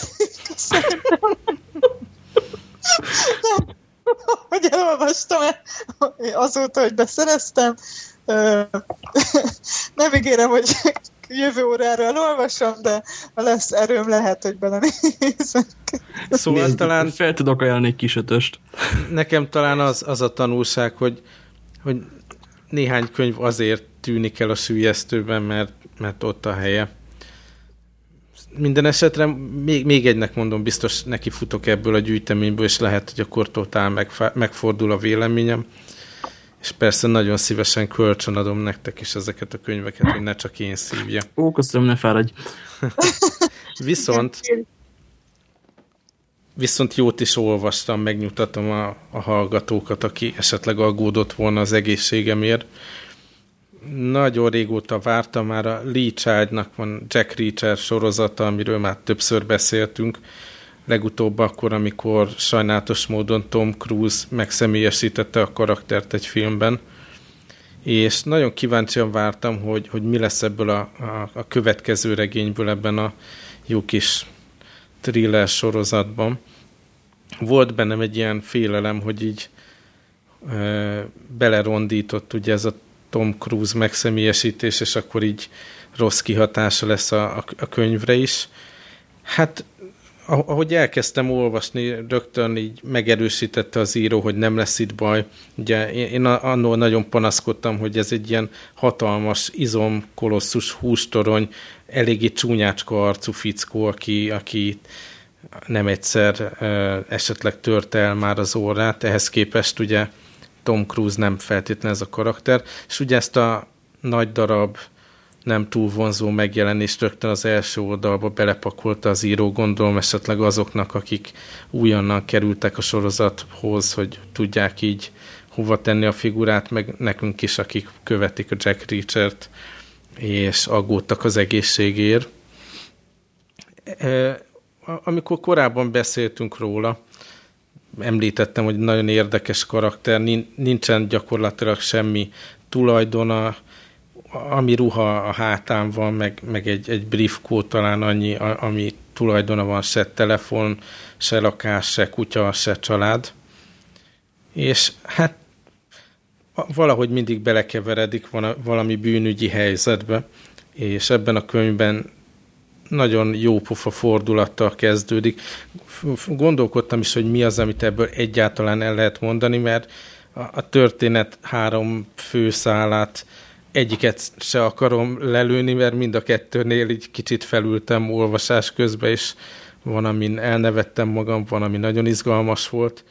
szerintem hogy elolvastam -e azóta, hogy beszereztem. Nem ígérem, hogy jövő órára elolvasom, de ha lesz erőm, lehet, hogy belenézek. Szóval Nézd, talán... Fel tudok ajánlani egy kis ötöst. Nekem talán az, az a tanulság, hogy, hogy néhány könyv azért tűnik el a sülyeztőben, mert, mert ott a helye minden esetre még, még egynek mondom, biztos neki futok ebből a gyűjteményből, és lehet, hogy akkor totál megfá, megfordul a véleményem. És persze nagyon szívesen kölcsönadom nektek is ezeket a könyveket, hogy ne csak én szívja. Ó, köszönöm, ne fáradj. viszont viszont jót is olvastam, megnyugtatom a, a hallgatókat, aki esetleg aggódott volna az egészségemért nagyon régóta vártam, már a Lee van Jack Reacher sorozata, amiről már többször beszéltünk, legutóbb akkor, amikor sajnálatos módon Tom Cruise megszemélyesítette a karaktert egy filmben, és nagyon kíváncsian vártam, hogy, hogy mi lesz ebből a, a, a következő regényből ebben a jó kis thriller sorozatban. Volt bennem egy ilyen félelem, hogy így e, belerondított ugye ez a Tom Cruise megszemélyesítés, és akkor így rossz kihatása lesz a, a, a könyvre is. Hát ahogy elkezdtem olvasni, rögtön így megerősítette az író, hogy nem lesz itt baj. Ugye én annól nagyon panaszkodtam, hogy ez egy ilyen hatalmas izom, kolosszus hústorony, eléggé csúnyácska arcú fickó, aki, aki nem egyszer esetleg tört el már az órát, ehhez képest ugye Tom Cruise nem feltétlenül ez a karakter, és ugye ezt a nagy darab, nem túl vonzó megjelenést rögtön az első oldalba belepakolta az író, gondolom esetleg azoknak, akik újonnan kerültek a sorozathoz, hogy tudják így hova tenni a figurát, meg nekünk is, akik követik a Jack Reacher-t, és aggódtak az egészségért. Amikor korábban beszéltünk róla, említettem, hogy nagyon érdekes karakter, nincsen gyakorlatilag semmi tulajdona, ami ruha a hátán van, meg, meg egy, egy briefkó talán annyi, ami tulajdona van, se telefon, se lakás, se kutya, se család. És hát valahogy mindig belekeveredik valami bűnügyi helyzetbe, és ebben a könyvben nagyon jó pofa fordulattal kezdődik. Gondolkodtam is, hogy mi az, amit ebből egyáltalán el lehet mondani, mert a történet három főszálát egyiket se akarom lelőni, mert mind a kettőnél így kicsit felültem olvasás közben, és van, amin elnevettem magam, van, ami nagyon izgalmas volt.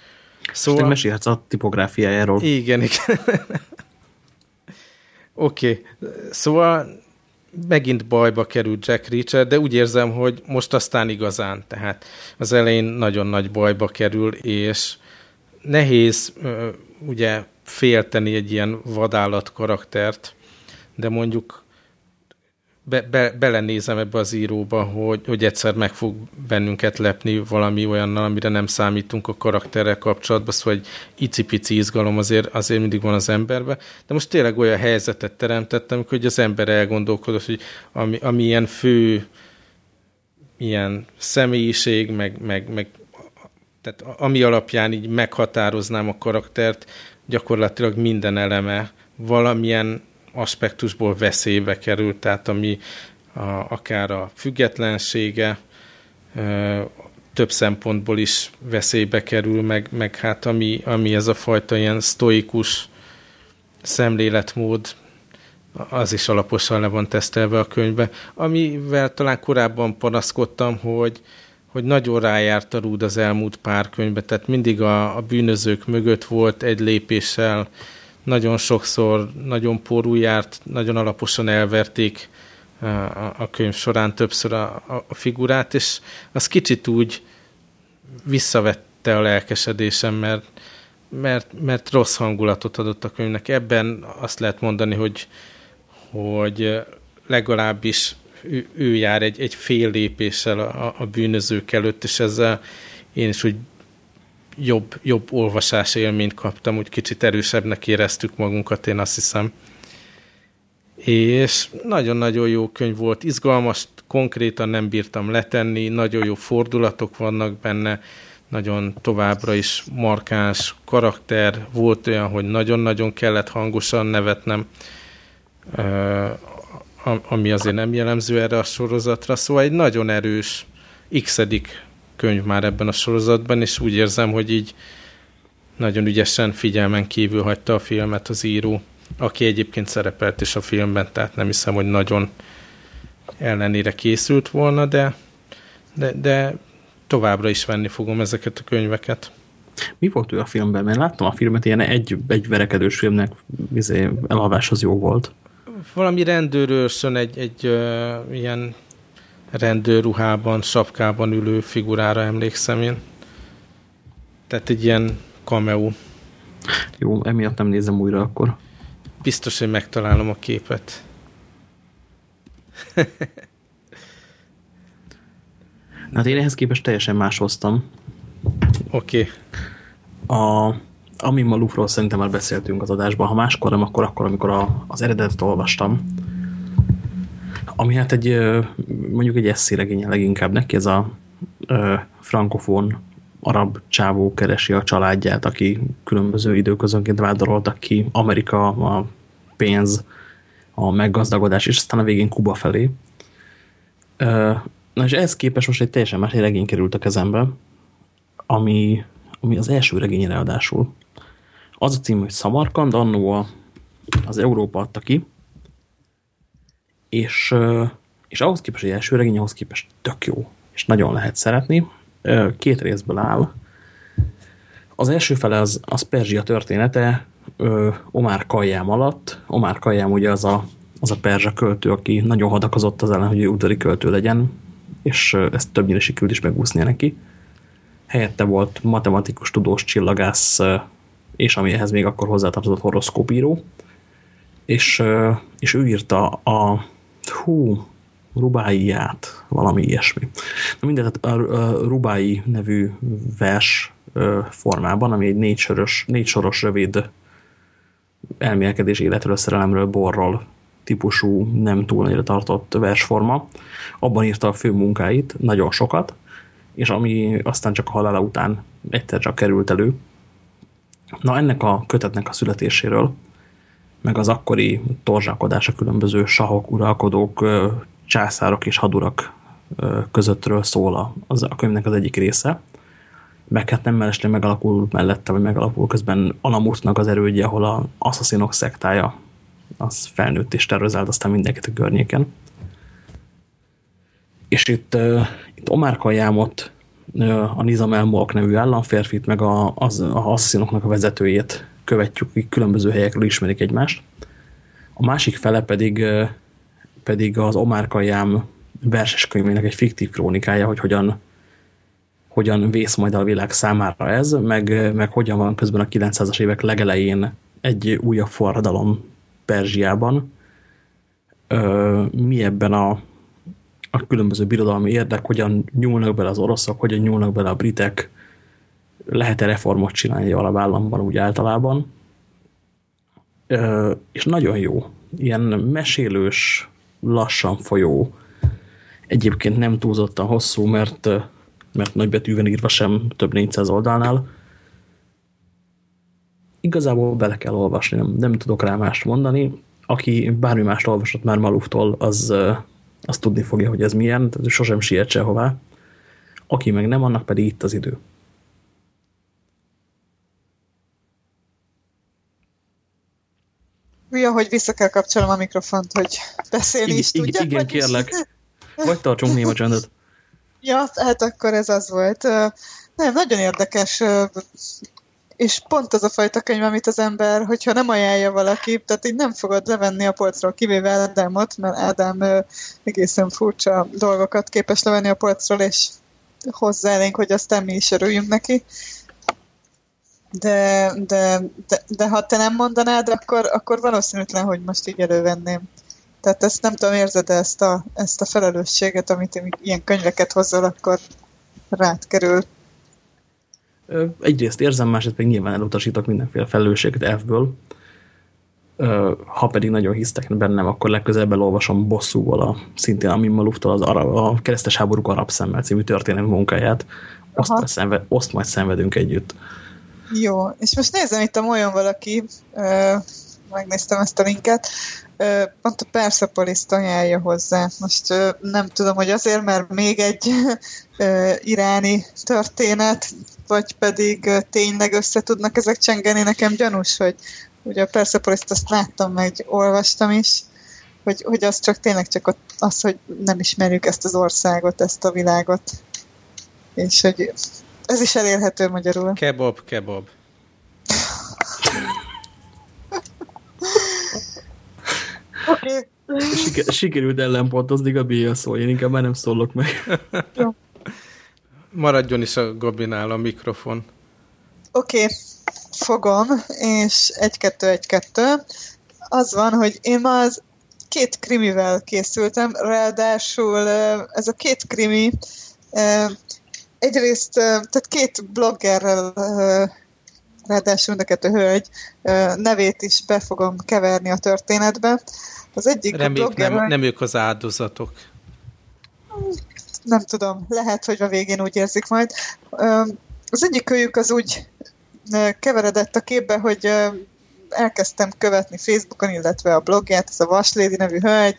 Szóval... És mesélhetsz a tipográfiájáról. Igen, igen. Oké, okay. szóval megint bajba került Jack Reacher, de úgy érzem, hogy most aztán igazán, tehát az elején nagyon nagy bajba kerül, és nehéz ugye félteni egy ilyen vadállat karaktert, de mondjuk be, be, belenézem ebbe az íróba, hogy, hogy egyszer meg fog bennünket lepni valami olyannal, amire nem számítunk a karakterrel kapcsolatban, szóval egy icipici izgalom azért, azért mindig van az emberbe, de most tényleg olyan helyzetet teremtettem, hogy az ember elgondolkodott, hogy ami, ami ilyen fő ilyen személyiség, meg, meg, meg tehát ami alapján így meghatároznám a karaktert, gyakorlatilag minden eleme valamilyen aspektusból veszélybe került, tehát ami a, akár a függetlensége több szempontból is veszélybe kerül, meg, meg hát ami, ami ez a fajta ilyen sztoikus szemléletmód, az is alaposan le van tesztelve a könyvbe, amivel talán korábban panaszkodtam, hogy, hogy nagyon rájárt a rúd az elmúlt pár könyvbe, tehát mindig a, a bűnözők mögött volt egy lépéssel nagyon sokszor nagyon porú járt, nagyon alaposan elverték a, a könyv során többször a, a figurát, és az kicsit úgy visszavette a lelkesedésem, mert, mert, mert rossz hangulatot adott a könyvnek. Ebben azt lehet mondani, hogy, hogy legalábbis ő, ő jár egy, egy fél lépéssel a, a bűnözők előtt, és ezzel én is úgy jobb, jobb olvasás élményt kaptam, úgy kicsit erősebbnek éreztük magunkat, én azt hiszem. És nagyon-nagyon jó könyv volt, izgalmas, konkrétan nem bírtam letenni, nagyon jó fordulatok vannak benne, nagyon továbbra is markáns karakter, volt olyan, hogy nagyon-nagyon kellett hangosan nevetnem, ami azért nem jellemző erre a sorozatra, szóval egy nagyon erős x könyv már ebben a sorozatban, és úgy érzem, hogy így nagyon ügyesen figyelmen kívül hagyta a filmet az író, aki egyébként szerepelt is a filmben, tehát nem hiszem, hogy nagyon ellenére készült volna, de, de, de továbbra is venni fogom ezeket a könyveket. Mi volt ő a filmben? Mert láttam a filmet, ilyen egy, egy verekedős filmnek izé, az jó volt. Valami rendőrőrsön egy, egy uh, ilyen rendőrruhában, sapkában ülő figurára emlékszem én. Tehát egy ilyen cameo. Jó, emiatt nem nézem újra akkor. Biztos, hogy megtalálom a képet. hát én ehhez képest teljesen más hoztam. Oké. Okay. A, ami Malufról szerintem már beszéltünk az adásban, ha máskor nem, akkor, akkor amikor a, az eredetet olvastam, ami hát egy, mondjuk egy eszéregénye leginkább neki, ez a frankofón arab csávó keresi a családját, aki különböző időközönként vándoroltak ki, Amerika, a pénz, a meggazdagodás, és aztán a végén Kuba felé. Na és ehhez képest most egy teljesen más regény került a kezembe, ami, ami az első regény ráadásul. Az a cím, hogy Samarkand, annó az Európa adta ki, és, és ahhoz képest, hogy első regény, ahhoz képest tök jó, és nagyon lehet szeretni. Két részből áll. Az első fele az, az Perzsia története Omar Kajám alatt. Omar Kajám ugye az a, az a perzsa költő, aki nagyon hadakozott az ellen, hogy ő udvari költő legyen, és ezt többnyire sikerült is megúsznia neki. Helyette volt matematikus, tudós, csillagász, és ami ehhez még akkor hozzátartozott horoszkópíró, és, és ő írta a hú, Rubáiát, valami ilyesmi. Na mindegy, a, Rubái nevű vers formában, ami egy négy soros, négy soros rövid elmélkedés életről, szerelemről, borról típusú, nem túl nagyra tartott versforma. Abban írta a fő munkáit, nagyon sokat, és ami aztán csak a halála után egyszer csak került elő. Na ennek a kötetnek a születéséről meg az akkori torzsákodás a különböző sahok, uralkodók, császárok és hadurak közöttről szól az, a könyvnek az egyik része. Meg hát nem mellesleg megalakul mellette, vagy megalakul közben Alamurtnak az erődje, ahol a asszaszinok szektája az felnőtt és terrorizált aztán mindenkit a környéken. És itt, itt Omar Kajámot, a Nizam El nevű államférfit, meg a, az, a asszaszinoknak a vezetőjét követjük, különböző helyekről ismerik egymást. A másik fele pedig, pedig az Omar Kajám verses könyvének egy fiktív krónikája, hogy hogyan, hogyan vész majd a világ számára ez, meg, meg hogyan van közben a 900-as évek legelején egy újabb forradalom Perzsiában. Mi ebben a, a különböző birodalmi érdek, hogyan nyúlnak bele az oroszok, hogyan nyúlnak bele a britek, lehet-e reformot csinálni a államban úgy általában. Ö, és nagyon jó. Ilyen mesélős, lassan folyó, egyébként nem túlzottan hosszú, mert, mert nagybetűven írva sem több 400 oldalnál. Igazából bele kell olvasni, nem, nem tudok rá mást mondani. Aki bármi mást olvasott már Maluftól, az, az tudni fogja, hogy ez milyen, sosem siet sehová. Aki meg nem, annak pedig itt az idő. Mi, ahogy vissza kell kapcsolnom a mikrofont, hogy beszélni I is tudjak. Igen, kérlek. Vagy tartsunk néma csendet. Ja, hát akkor ez az volt. Nem, nagyon érdekes, és pont az a fajta könyv, amit az ember, hogyha nem ajánlja valaki, tehát így nem fogod levenni a polcról, kivéve Ádámot, mert Ádám egészen furcsa dolgokat képes levenni a polcról, és hozzá elénk, hogy aztán mi is örüljünk neki. De, de, de, de ha te nem mondanád, akkor, akkor valószínűtlen, hogy most így elővenném. Tehát ezt nem tudom, érzed ezt a, ezt a felelősséget, amit ilyen könyveket hozol, akkor rád kerül. Egyrészt érzem, másrészt pedig nyilván elutasítok mindenféle felelősséget elfből. Ha pedig nagyon hisztek bennem, akkor legközelebb elolvasom bosszúval a szintén a Mimmaluftól az arab, a keresztes háborúk arab szemmel című történelmi munkáját. Azt szenved, azt majd szenvedünk együtt. Jó, és most nézem itt a olyan valaki, megnéztem ezt a linket, pont a Persepolis-t ajánlja hozzá. Most nem tudom, hogy azért, mert még egy iráni történet, vagy pedig tényleg össze tudnak ezek csengeni. Nekem gyanús, hogy ugye a Persepolis-t azt láttam, meg olvastam is, hogy, hogy az csak tényleg csak az, hogy nem ismerjük ezt az országot, ezt a világot. És hogy ez is elérhető magyarul. Kebab, kebab. Oké. Okay. sikerült ellenpontozni Gabi szó, én inkább már nem szólok meg. Jó. Maradjon is a Gabinál a mikrofon. Oké, okay. fogom, és egy-kettő-egy-kettő. Az van, hogy én ma az két krimivel készültem, ráadásul ez a két krimi egyrészt, tehát két bloggerrel ráadásul mind a kettő hölgy nevét is be fogom keverni a történetbe. Az egyik Reméljük, blogger... nem, nem ők az áldozatok. Nem tudom, lehet, hogy a végén úgy érzik majd. Az egyik kölyük az úgy keveredett a képbe, hogy elkezdtem követni Facebookon, illetve a blogját, ez a Vaslédi nevű hölgy,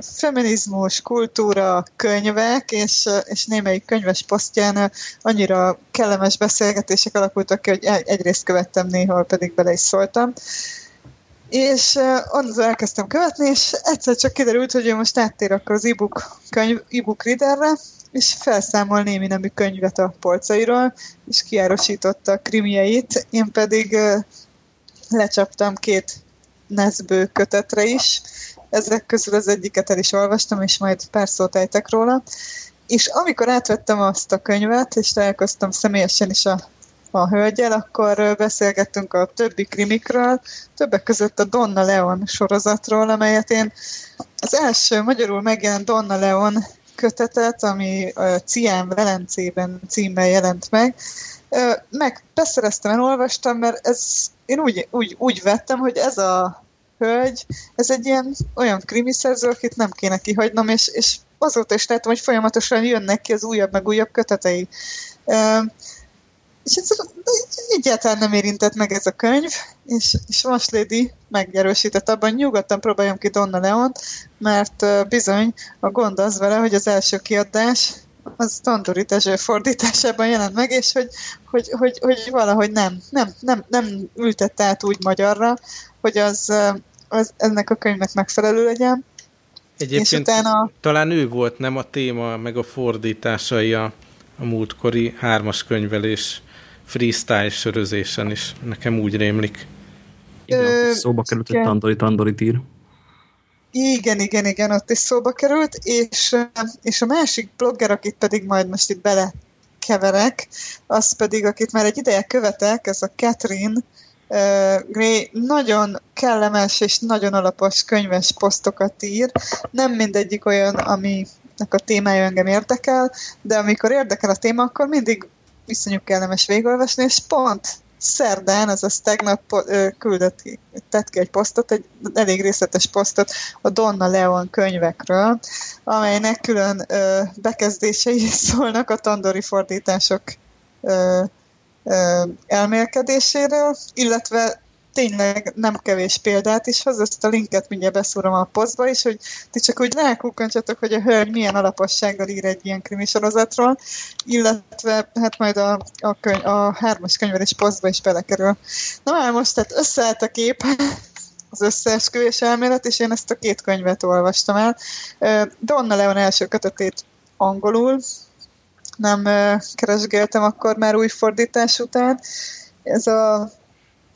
feminizmus, kultúra, könyvek, és, és némelyik könyves posztján annyira kellemes beszélgetések alakultak ki, hogy egyrészt követtem, néha pedig bele is szóltam. És onnan elkezdtem követni, és egyszer csak kiderült, hogy ő most áttér akkor az e-book, könyv, e-book readerre, és felszámol némi nemű könyvet a polcairól, és kiárosította a krimieit, én pedig lecsaptam két Nesbő kötetre is. Ezek közül az egyiket el is olvastam, és majd pár szót ejtek róla. És amikor átvettem azt a könyvet, és találkoztam személyesen is a, a hölgyel, akkor beszélgettünk a többi krimikről, többek között a Donna Leon sorozatról, amelyet én az első magyarul megjelent Donna Leon kötetet, ami Cián Velencében címmel jelent meg, meg beszereztem, elolvastam, mert ez, én úgy, úgy, úgy vettem, hogy ez a hölgy, ez egy ilyen olyan krimiszerző, akit nem kéne kihagynom, és, és azóta is láttam, hogy folyamatosan jönnek ki az újabb meg újabb kötetei. és ez egyáltalán nem érintett meg ez a könyv, és, és Vas Lady megerősített abban, nyugodtan próbáljam ki Donna Leont, mert bizony a gond az vele, hogy az első kiadás az Tandori Dezső fordításában jelent meg, és hogy, hogy, hogy, hogy valahogy nem, nem, nem, nem ültette át úgy magyarra, hogy az, az ennek a könyvnek megfelelő legyen. Egyébként és utána... talán ő volt, nem a téma, meg a fordításai a, a múltkori hármas könyvelés freestyle sörözésen is. Nekem úgy rémlik. Igen, szóba került egy Tandori Tandori tír. Igen, igen, igen, ott is szóba került, és, és a másik blogger, akit pedig majd most itt bele keverek, az pedig, akit már egy ideje követek, ez a Catherine uh, Gray, nagyon kellemes és nagyon alapos könyves posztokat ír. Nem mindegyik olyan, aminek a témája engem érdekel, de amikor érdekel a téma, akkor mindig viszonyú kellemes végolvasni, és pont szerdán, azaz tegnap küldött, tett ki egy posztot, egy elég részletes posztot a Donna Leon könyvekről, amelynek külön bekezdései szólnak a tandori fordítások ö, elmélkedéséről, illetve tényleg nem kevés példát is hoz, ezt a linket mindjárt beszúrom a posztba is, hogy ti csak úgy rákukkancsatok, hogy a hölgy milyen alapossággal ír egy ilyen krimi sorozatról, illetve hát majd a, a, könyv, a hármas könyvelés posztba is belekerül. Na már most, tehát összeállt a kép, az összeesküvés elmélet, és én ezt a két könyvet olvastam el. Donna Leon első kötetét angolul, nem keresgéltem akkor már új fordítás után. Ez a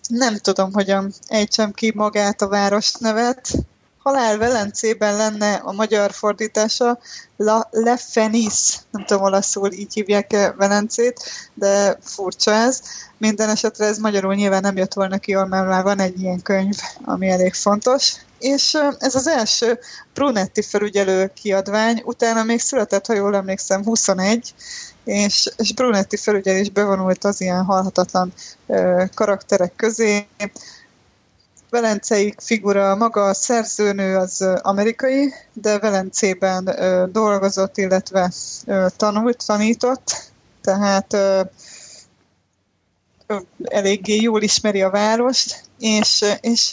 nem tudom, hogyan ejtsem ki magát a város nevet. Halál Velencében lenne a magyar fordítása La Le Fenis, nem tudom olaszul így hívják -e Velencét, de furcsa ez. Minden esetre ez magyarul nyilván nem jött volna ki mert már van egy ilyen könyv, ami elég fontos. És ez az első Brunetti felügyelő kiadvány, utána még született, ha jól emlékszem, 21, és, és Brunetti felügyelés bevonult az ilyen halhatatlan ö, karakterek közé. Velencei figura, maga a szerzőnő az amerikai, de Velencében ö, dolgozott, illetve ö, tanult, tanított, tehát ö, eléggé jól ismeri a várost, és, és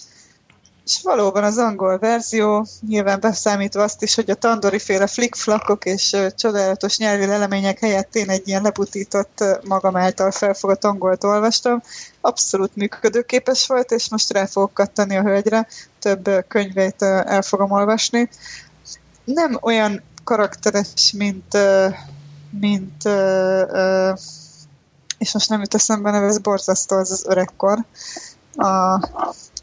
és valóban az angol verzió, nyilván beszámítva azt is, hogy a tandori féle flickflakok és uh, csodálatos nyelvi lelemények helyett én egy ilyen lebutított uh, magam által felfogott angolt olvastam, abszolút működőképes volt, és most rá fogok kattani a hölgyre, több uh, könyvét el fogom olvasni. Nem olyan karakteres, mint, mint és most nem jut eszembe neve, ez borzasztó, az az öregkor. A,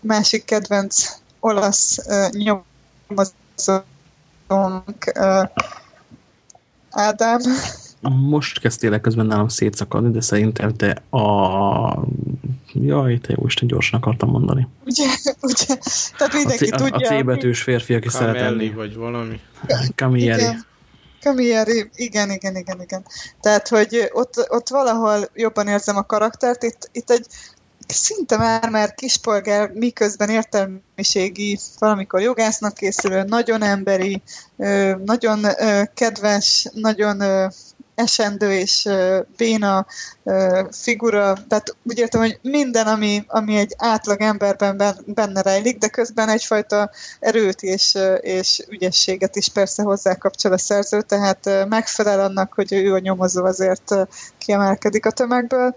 másik kedvenc olasz uh, nyomozónk uh, Ádám. Most kezdtél közben nálam szétszakadni, de szerintem te a... Jaj, te jó Isten, gyorsan akartam mondani. Ugye, ugye, tehát mindenki a, tudja. A C betűs férfi, aki szeret enni. vagy valami. Camilleri. Igen. Camilleri, igen, igen, igen, igen. Tehát, hogy ott, ott valahol jobban érzem a karaktert, itt, itt egy szinte már, már kispolgár, miközben értelmiségi, valamikor jogásznak készülő, nagyon emberi, nagyon kedves, nagyon esendő és béna figura, tehát úgy értem, hogy minden, ami, ami egy átlag emberben benne rejlik, de közben egyfajta erőt és, és ügyességet is persze hozzákapcsol a szerző, tehát megfelel annak, hogy ő a nyomozó azért kiemelkedik a tömegből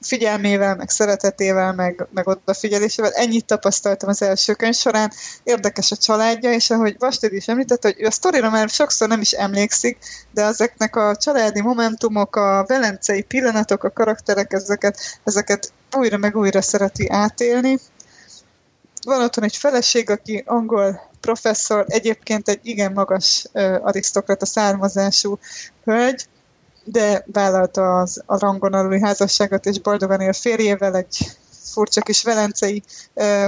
figyelmével, meg szeretetével, meg, meg odafigyelésével. Ennyit tapasztaltam az első könyv során. Érdekes a családja, és ahogy Vasted is említett, hogy ő a sztorira már sokszor nem is emlékszik, de ezeknek a családi momentumok, a velencei pillanatok, a karakterek, ezeket, ezeket újra meg újra szereti átélni. Van otthon egy feleség, aki angol professzor, egyébként egy igen magas uh, arisztokrata származású hölgy, de vállalta az, a rangon aluli házasságot, és boldogan él férjével egy furcsa kis velencei, ö,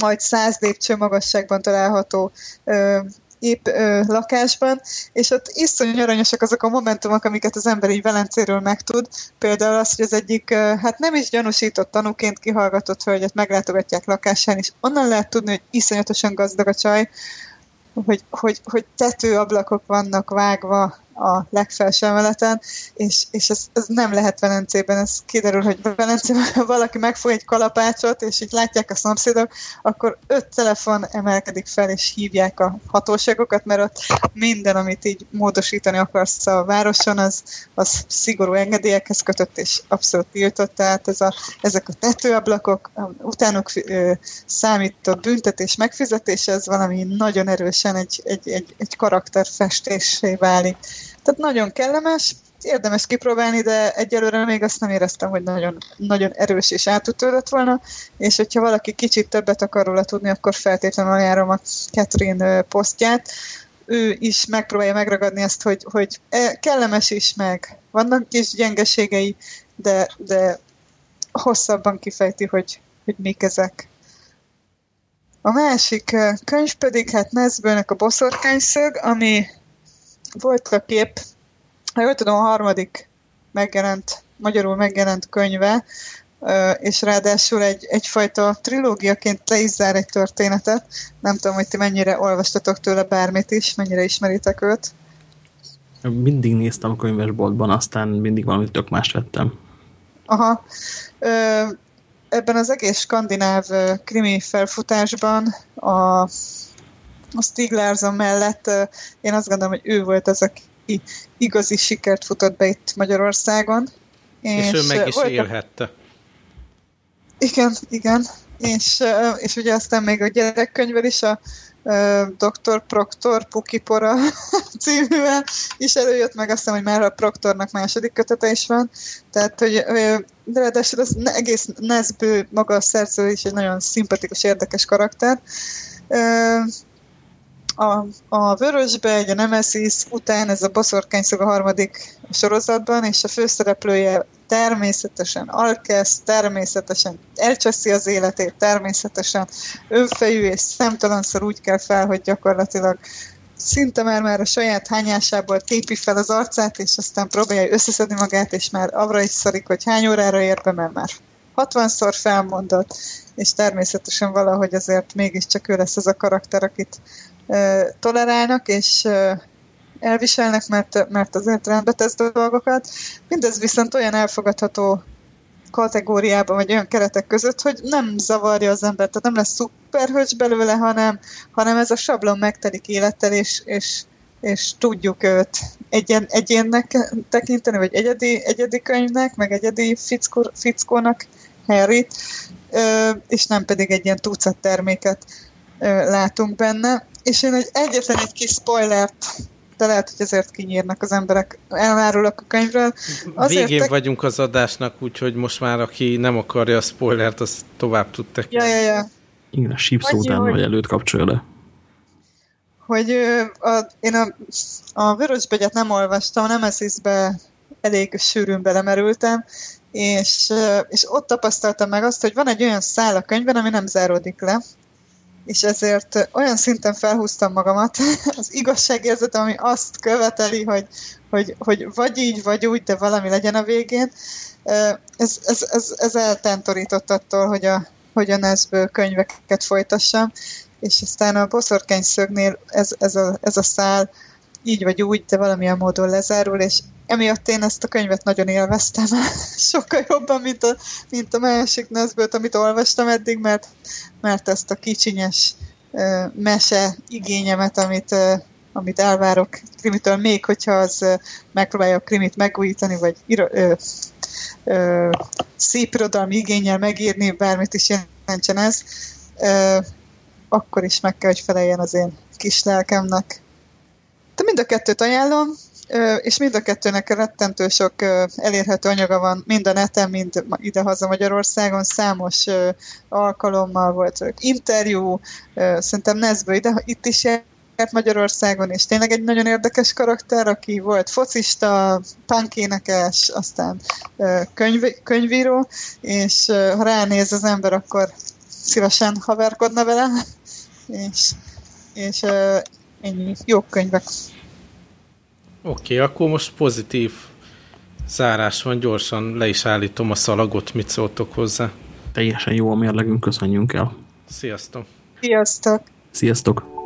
majd száz lépcső magasságban található ö, épp ö, lakásban, és ott iszonyú aranyosak azok a momentumok, amiket az ember így Velencéről megtud. Például az, hogy az egyik, ö, hát nem is gyanúsított tanúként kihallgatott hölgyet meglátogatják lakásán, és onnan lehet tudni, hogy iszonyatosan gazdag a csaj, hogy, hogy, hogy tetőablakok vannak vágva a legfelső emeleten, és, és ez, ez nem lehet Velencében, ez kiderül, hogy Velencében valaki megfog egy kalapácsot, és így látják a szomszédok, akkor öt telefon emelkedik fel, és hívják a hatóságokat, mert ott minden, amit így módosítani akarsz a városon, az, az szigorú engedélyekhez kötött, és abszolút tiltott, tehát ez a, ezek a tetőablakok, utánuk ö, számít a büntetés megfizetése, ez valami nagyon erősen egy, egy, egy, egy karakterfestésé válik. Tehát nagyon kellemes, érdemes kipróbálni, de egyelőre még azt nem éreztem, hogy nagyon, nagyon erős és átütődött volna, és hogyha valaki kicsit többet akar róla tudni, akkor feltétlenül ajánlom a Catherine posztját. Ő is megpróbálja megragadni ezt, hogy, hogy e, kellemes is meg. Vannak kis gyengeségei, de, de hosszabban kifejti, hogy, hogy mik ezek. A másik könyv pedig, hát Nesbőnek a boszorkányszög, ami volt a kép, ha jól tudom, a harmadik megjelent, magyarul megjelent könyve, és ráadásul egy, egyfajta trilógiaként le is zár egy történetet. Nem tudom, hogy ti mennyire olvastatok tőle bármit is, mennyire ismeritek őt. Mindig néztem a könyvesboltban, aztán mindig valamit tök más vettem. Aha. Ebben az egész skandináv krimi felfutásban a, a Stig Larsson mellett én azt gondolom, hogy ő volt az, aki igazi sikert futott be itt Magyarországon. És, és ő meg is volt élhette. Igen, igen. És, és ugye aztán még a gyerekkönyvvel is a Dr. Proctor Pukipora cíművel is előjött meg, azt hogy már a Proctornak második kötete is van. Tehát, hogy de ráadásul az egész Nesbő maga a szerző is egy nagyon szimpatikus, érdekes karakter a, a Vörösbe, egy a Nemesis után ez a boszorkányszog a harmadik sorozatban, és a főszereplője természetesen alkesz, természetesen elcseszi az életét, természetesen önfejű és szemtelenszor úgy kell fel, hogy gyakorlatilag szinte már, már a saját hányásából tépi fel az arcát, és aztán próbálja összeszedni magát, és már avra is szarik, hogy hány órára ér be, mert már 60-szor felmondott, és természetesen valahogy azért mégiscsak ő lesz az a karakter, akit tolerálnak, és elviselnek, mert, mert azért rendbe tesz dolgokat. Mindez viszont olyan elfogadható kategóriában, vagy olyan keretek között, hogy nem zavarja az embert, tehát nem lesz szuperhős belőle, hanem, hanem ez a sablon megtelik élettel, és, és, és tudjuk őt egyen, egyénnek tekinteni, vagy egyedi, egyedi könyvnek, meg egyedi fickó, fickónak, Harry, és nem pedig egy ilyen tucat terméket látunk benne és én egy egyetlen egy kis spoilert de lehet, hogy ezért kinyírnak az emberek. Elmárulok a könyvről. Azért Végén te... vagyunk az adásnak, úgyhogy most már aki nem akarja a spoilert, az tovább tud tekinteni. Ja, ja, ja. Igen, a sípszó után vagy előtt kapcsolja le. Hogy a, én a, a Vörösbegyet nem olvastam, nem Nemesisbe elég sűrűn belemerültem, és, és ott tapasztaltam meg azt, hogy van egy olyan szál a könyvben, ami nem záródik le, és ezért olyan szinten felhúztam magamat, az igazságérzet, ami azt követeli, hogy, hogy, hogy vagy így, vagy úgy, de valami legyen a végén, ez, ez, ez, ez eltántorított attól, hogy a, hogy a NESBől könyveket folytassam, és aztán a boszorkány szögnél ez, ez, a, ez a szál így vagy úgy, de valamilyen módon lezárul, és emiatt én ezt a könyvet nagyon élveztem, sokkal jobban, mint a, mint a másik Nesbőt, amit olvastam eddig, mert, mert ezt a kicsinyes uh, mese igényemet, amit, uh, amit elvárok krimitől, még hogyha az uh, megpróbálja a krimit megújítani, vagy iro, uh, uh, szép irodalmi igényel megírni, bármit is jelentsen ez, uh, akkor is meg kell, hogy feleljen az én kis lelkemnek. De mind a kettőt ajánlom, és mind a kettőnek rettentő sok elérhető anyaga van, mind a neten, mind idehaza Magyarországon, számos alkalommal volt interjú, szerintem Nezbő ide, itt is járt Magyarországon, és tényleg egy nagyon érdekes karakter, aki volt focista, punkénekes, aztán könyv, könyvíró, és ha ránéz az ember, akkor szívesen haverkodna vele, és, és ennyi jó könyvek. Oké, okay, akkor most pozitív zárás van, gyorsan le is állítom a szalagot, mit szóltok hozzá. Teljesen jó a mérlegünk, köszönjünk el. Sziasztok! Sziasztok! Sziasztok!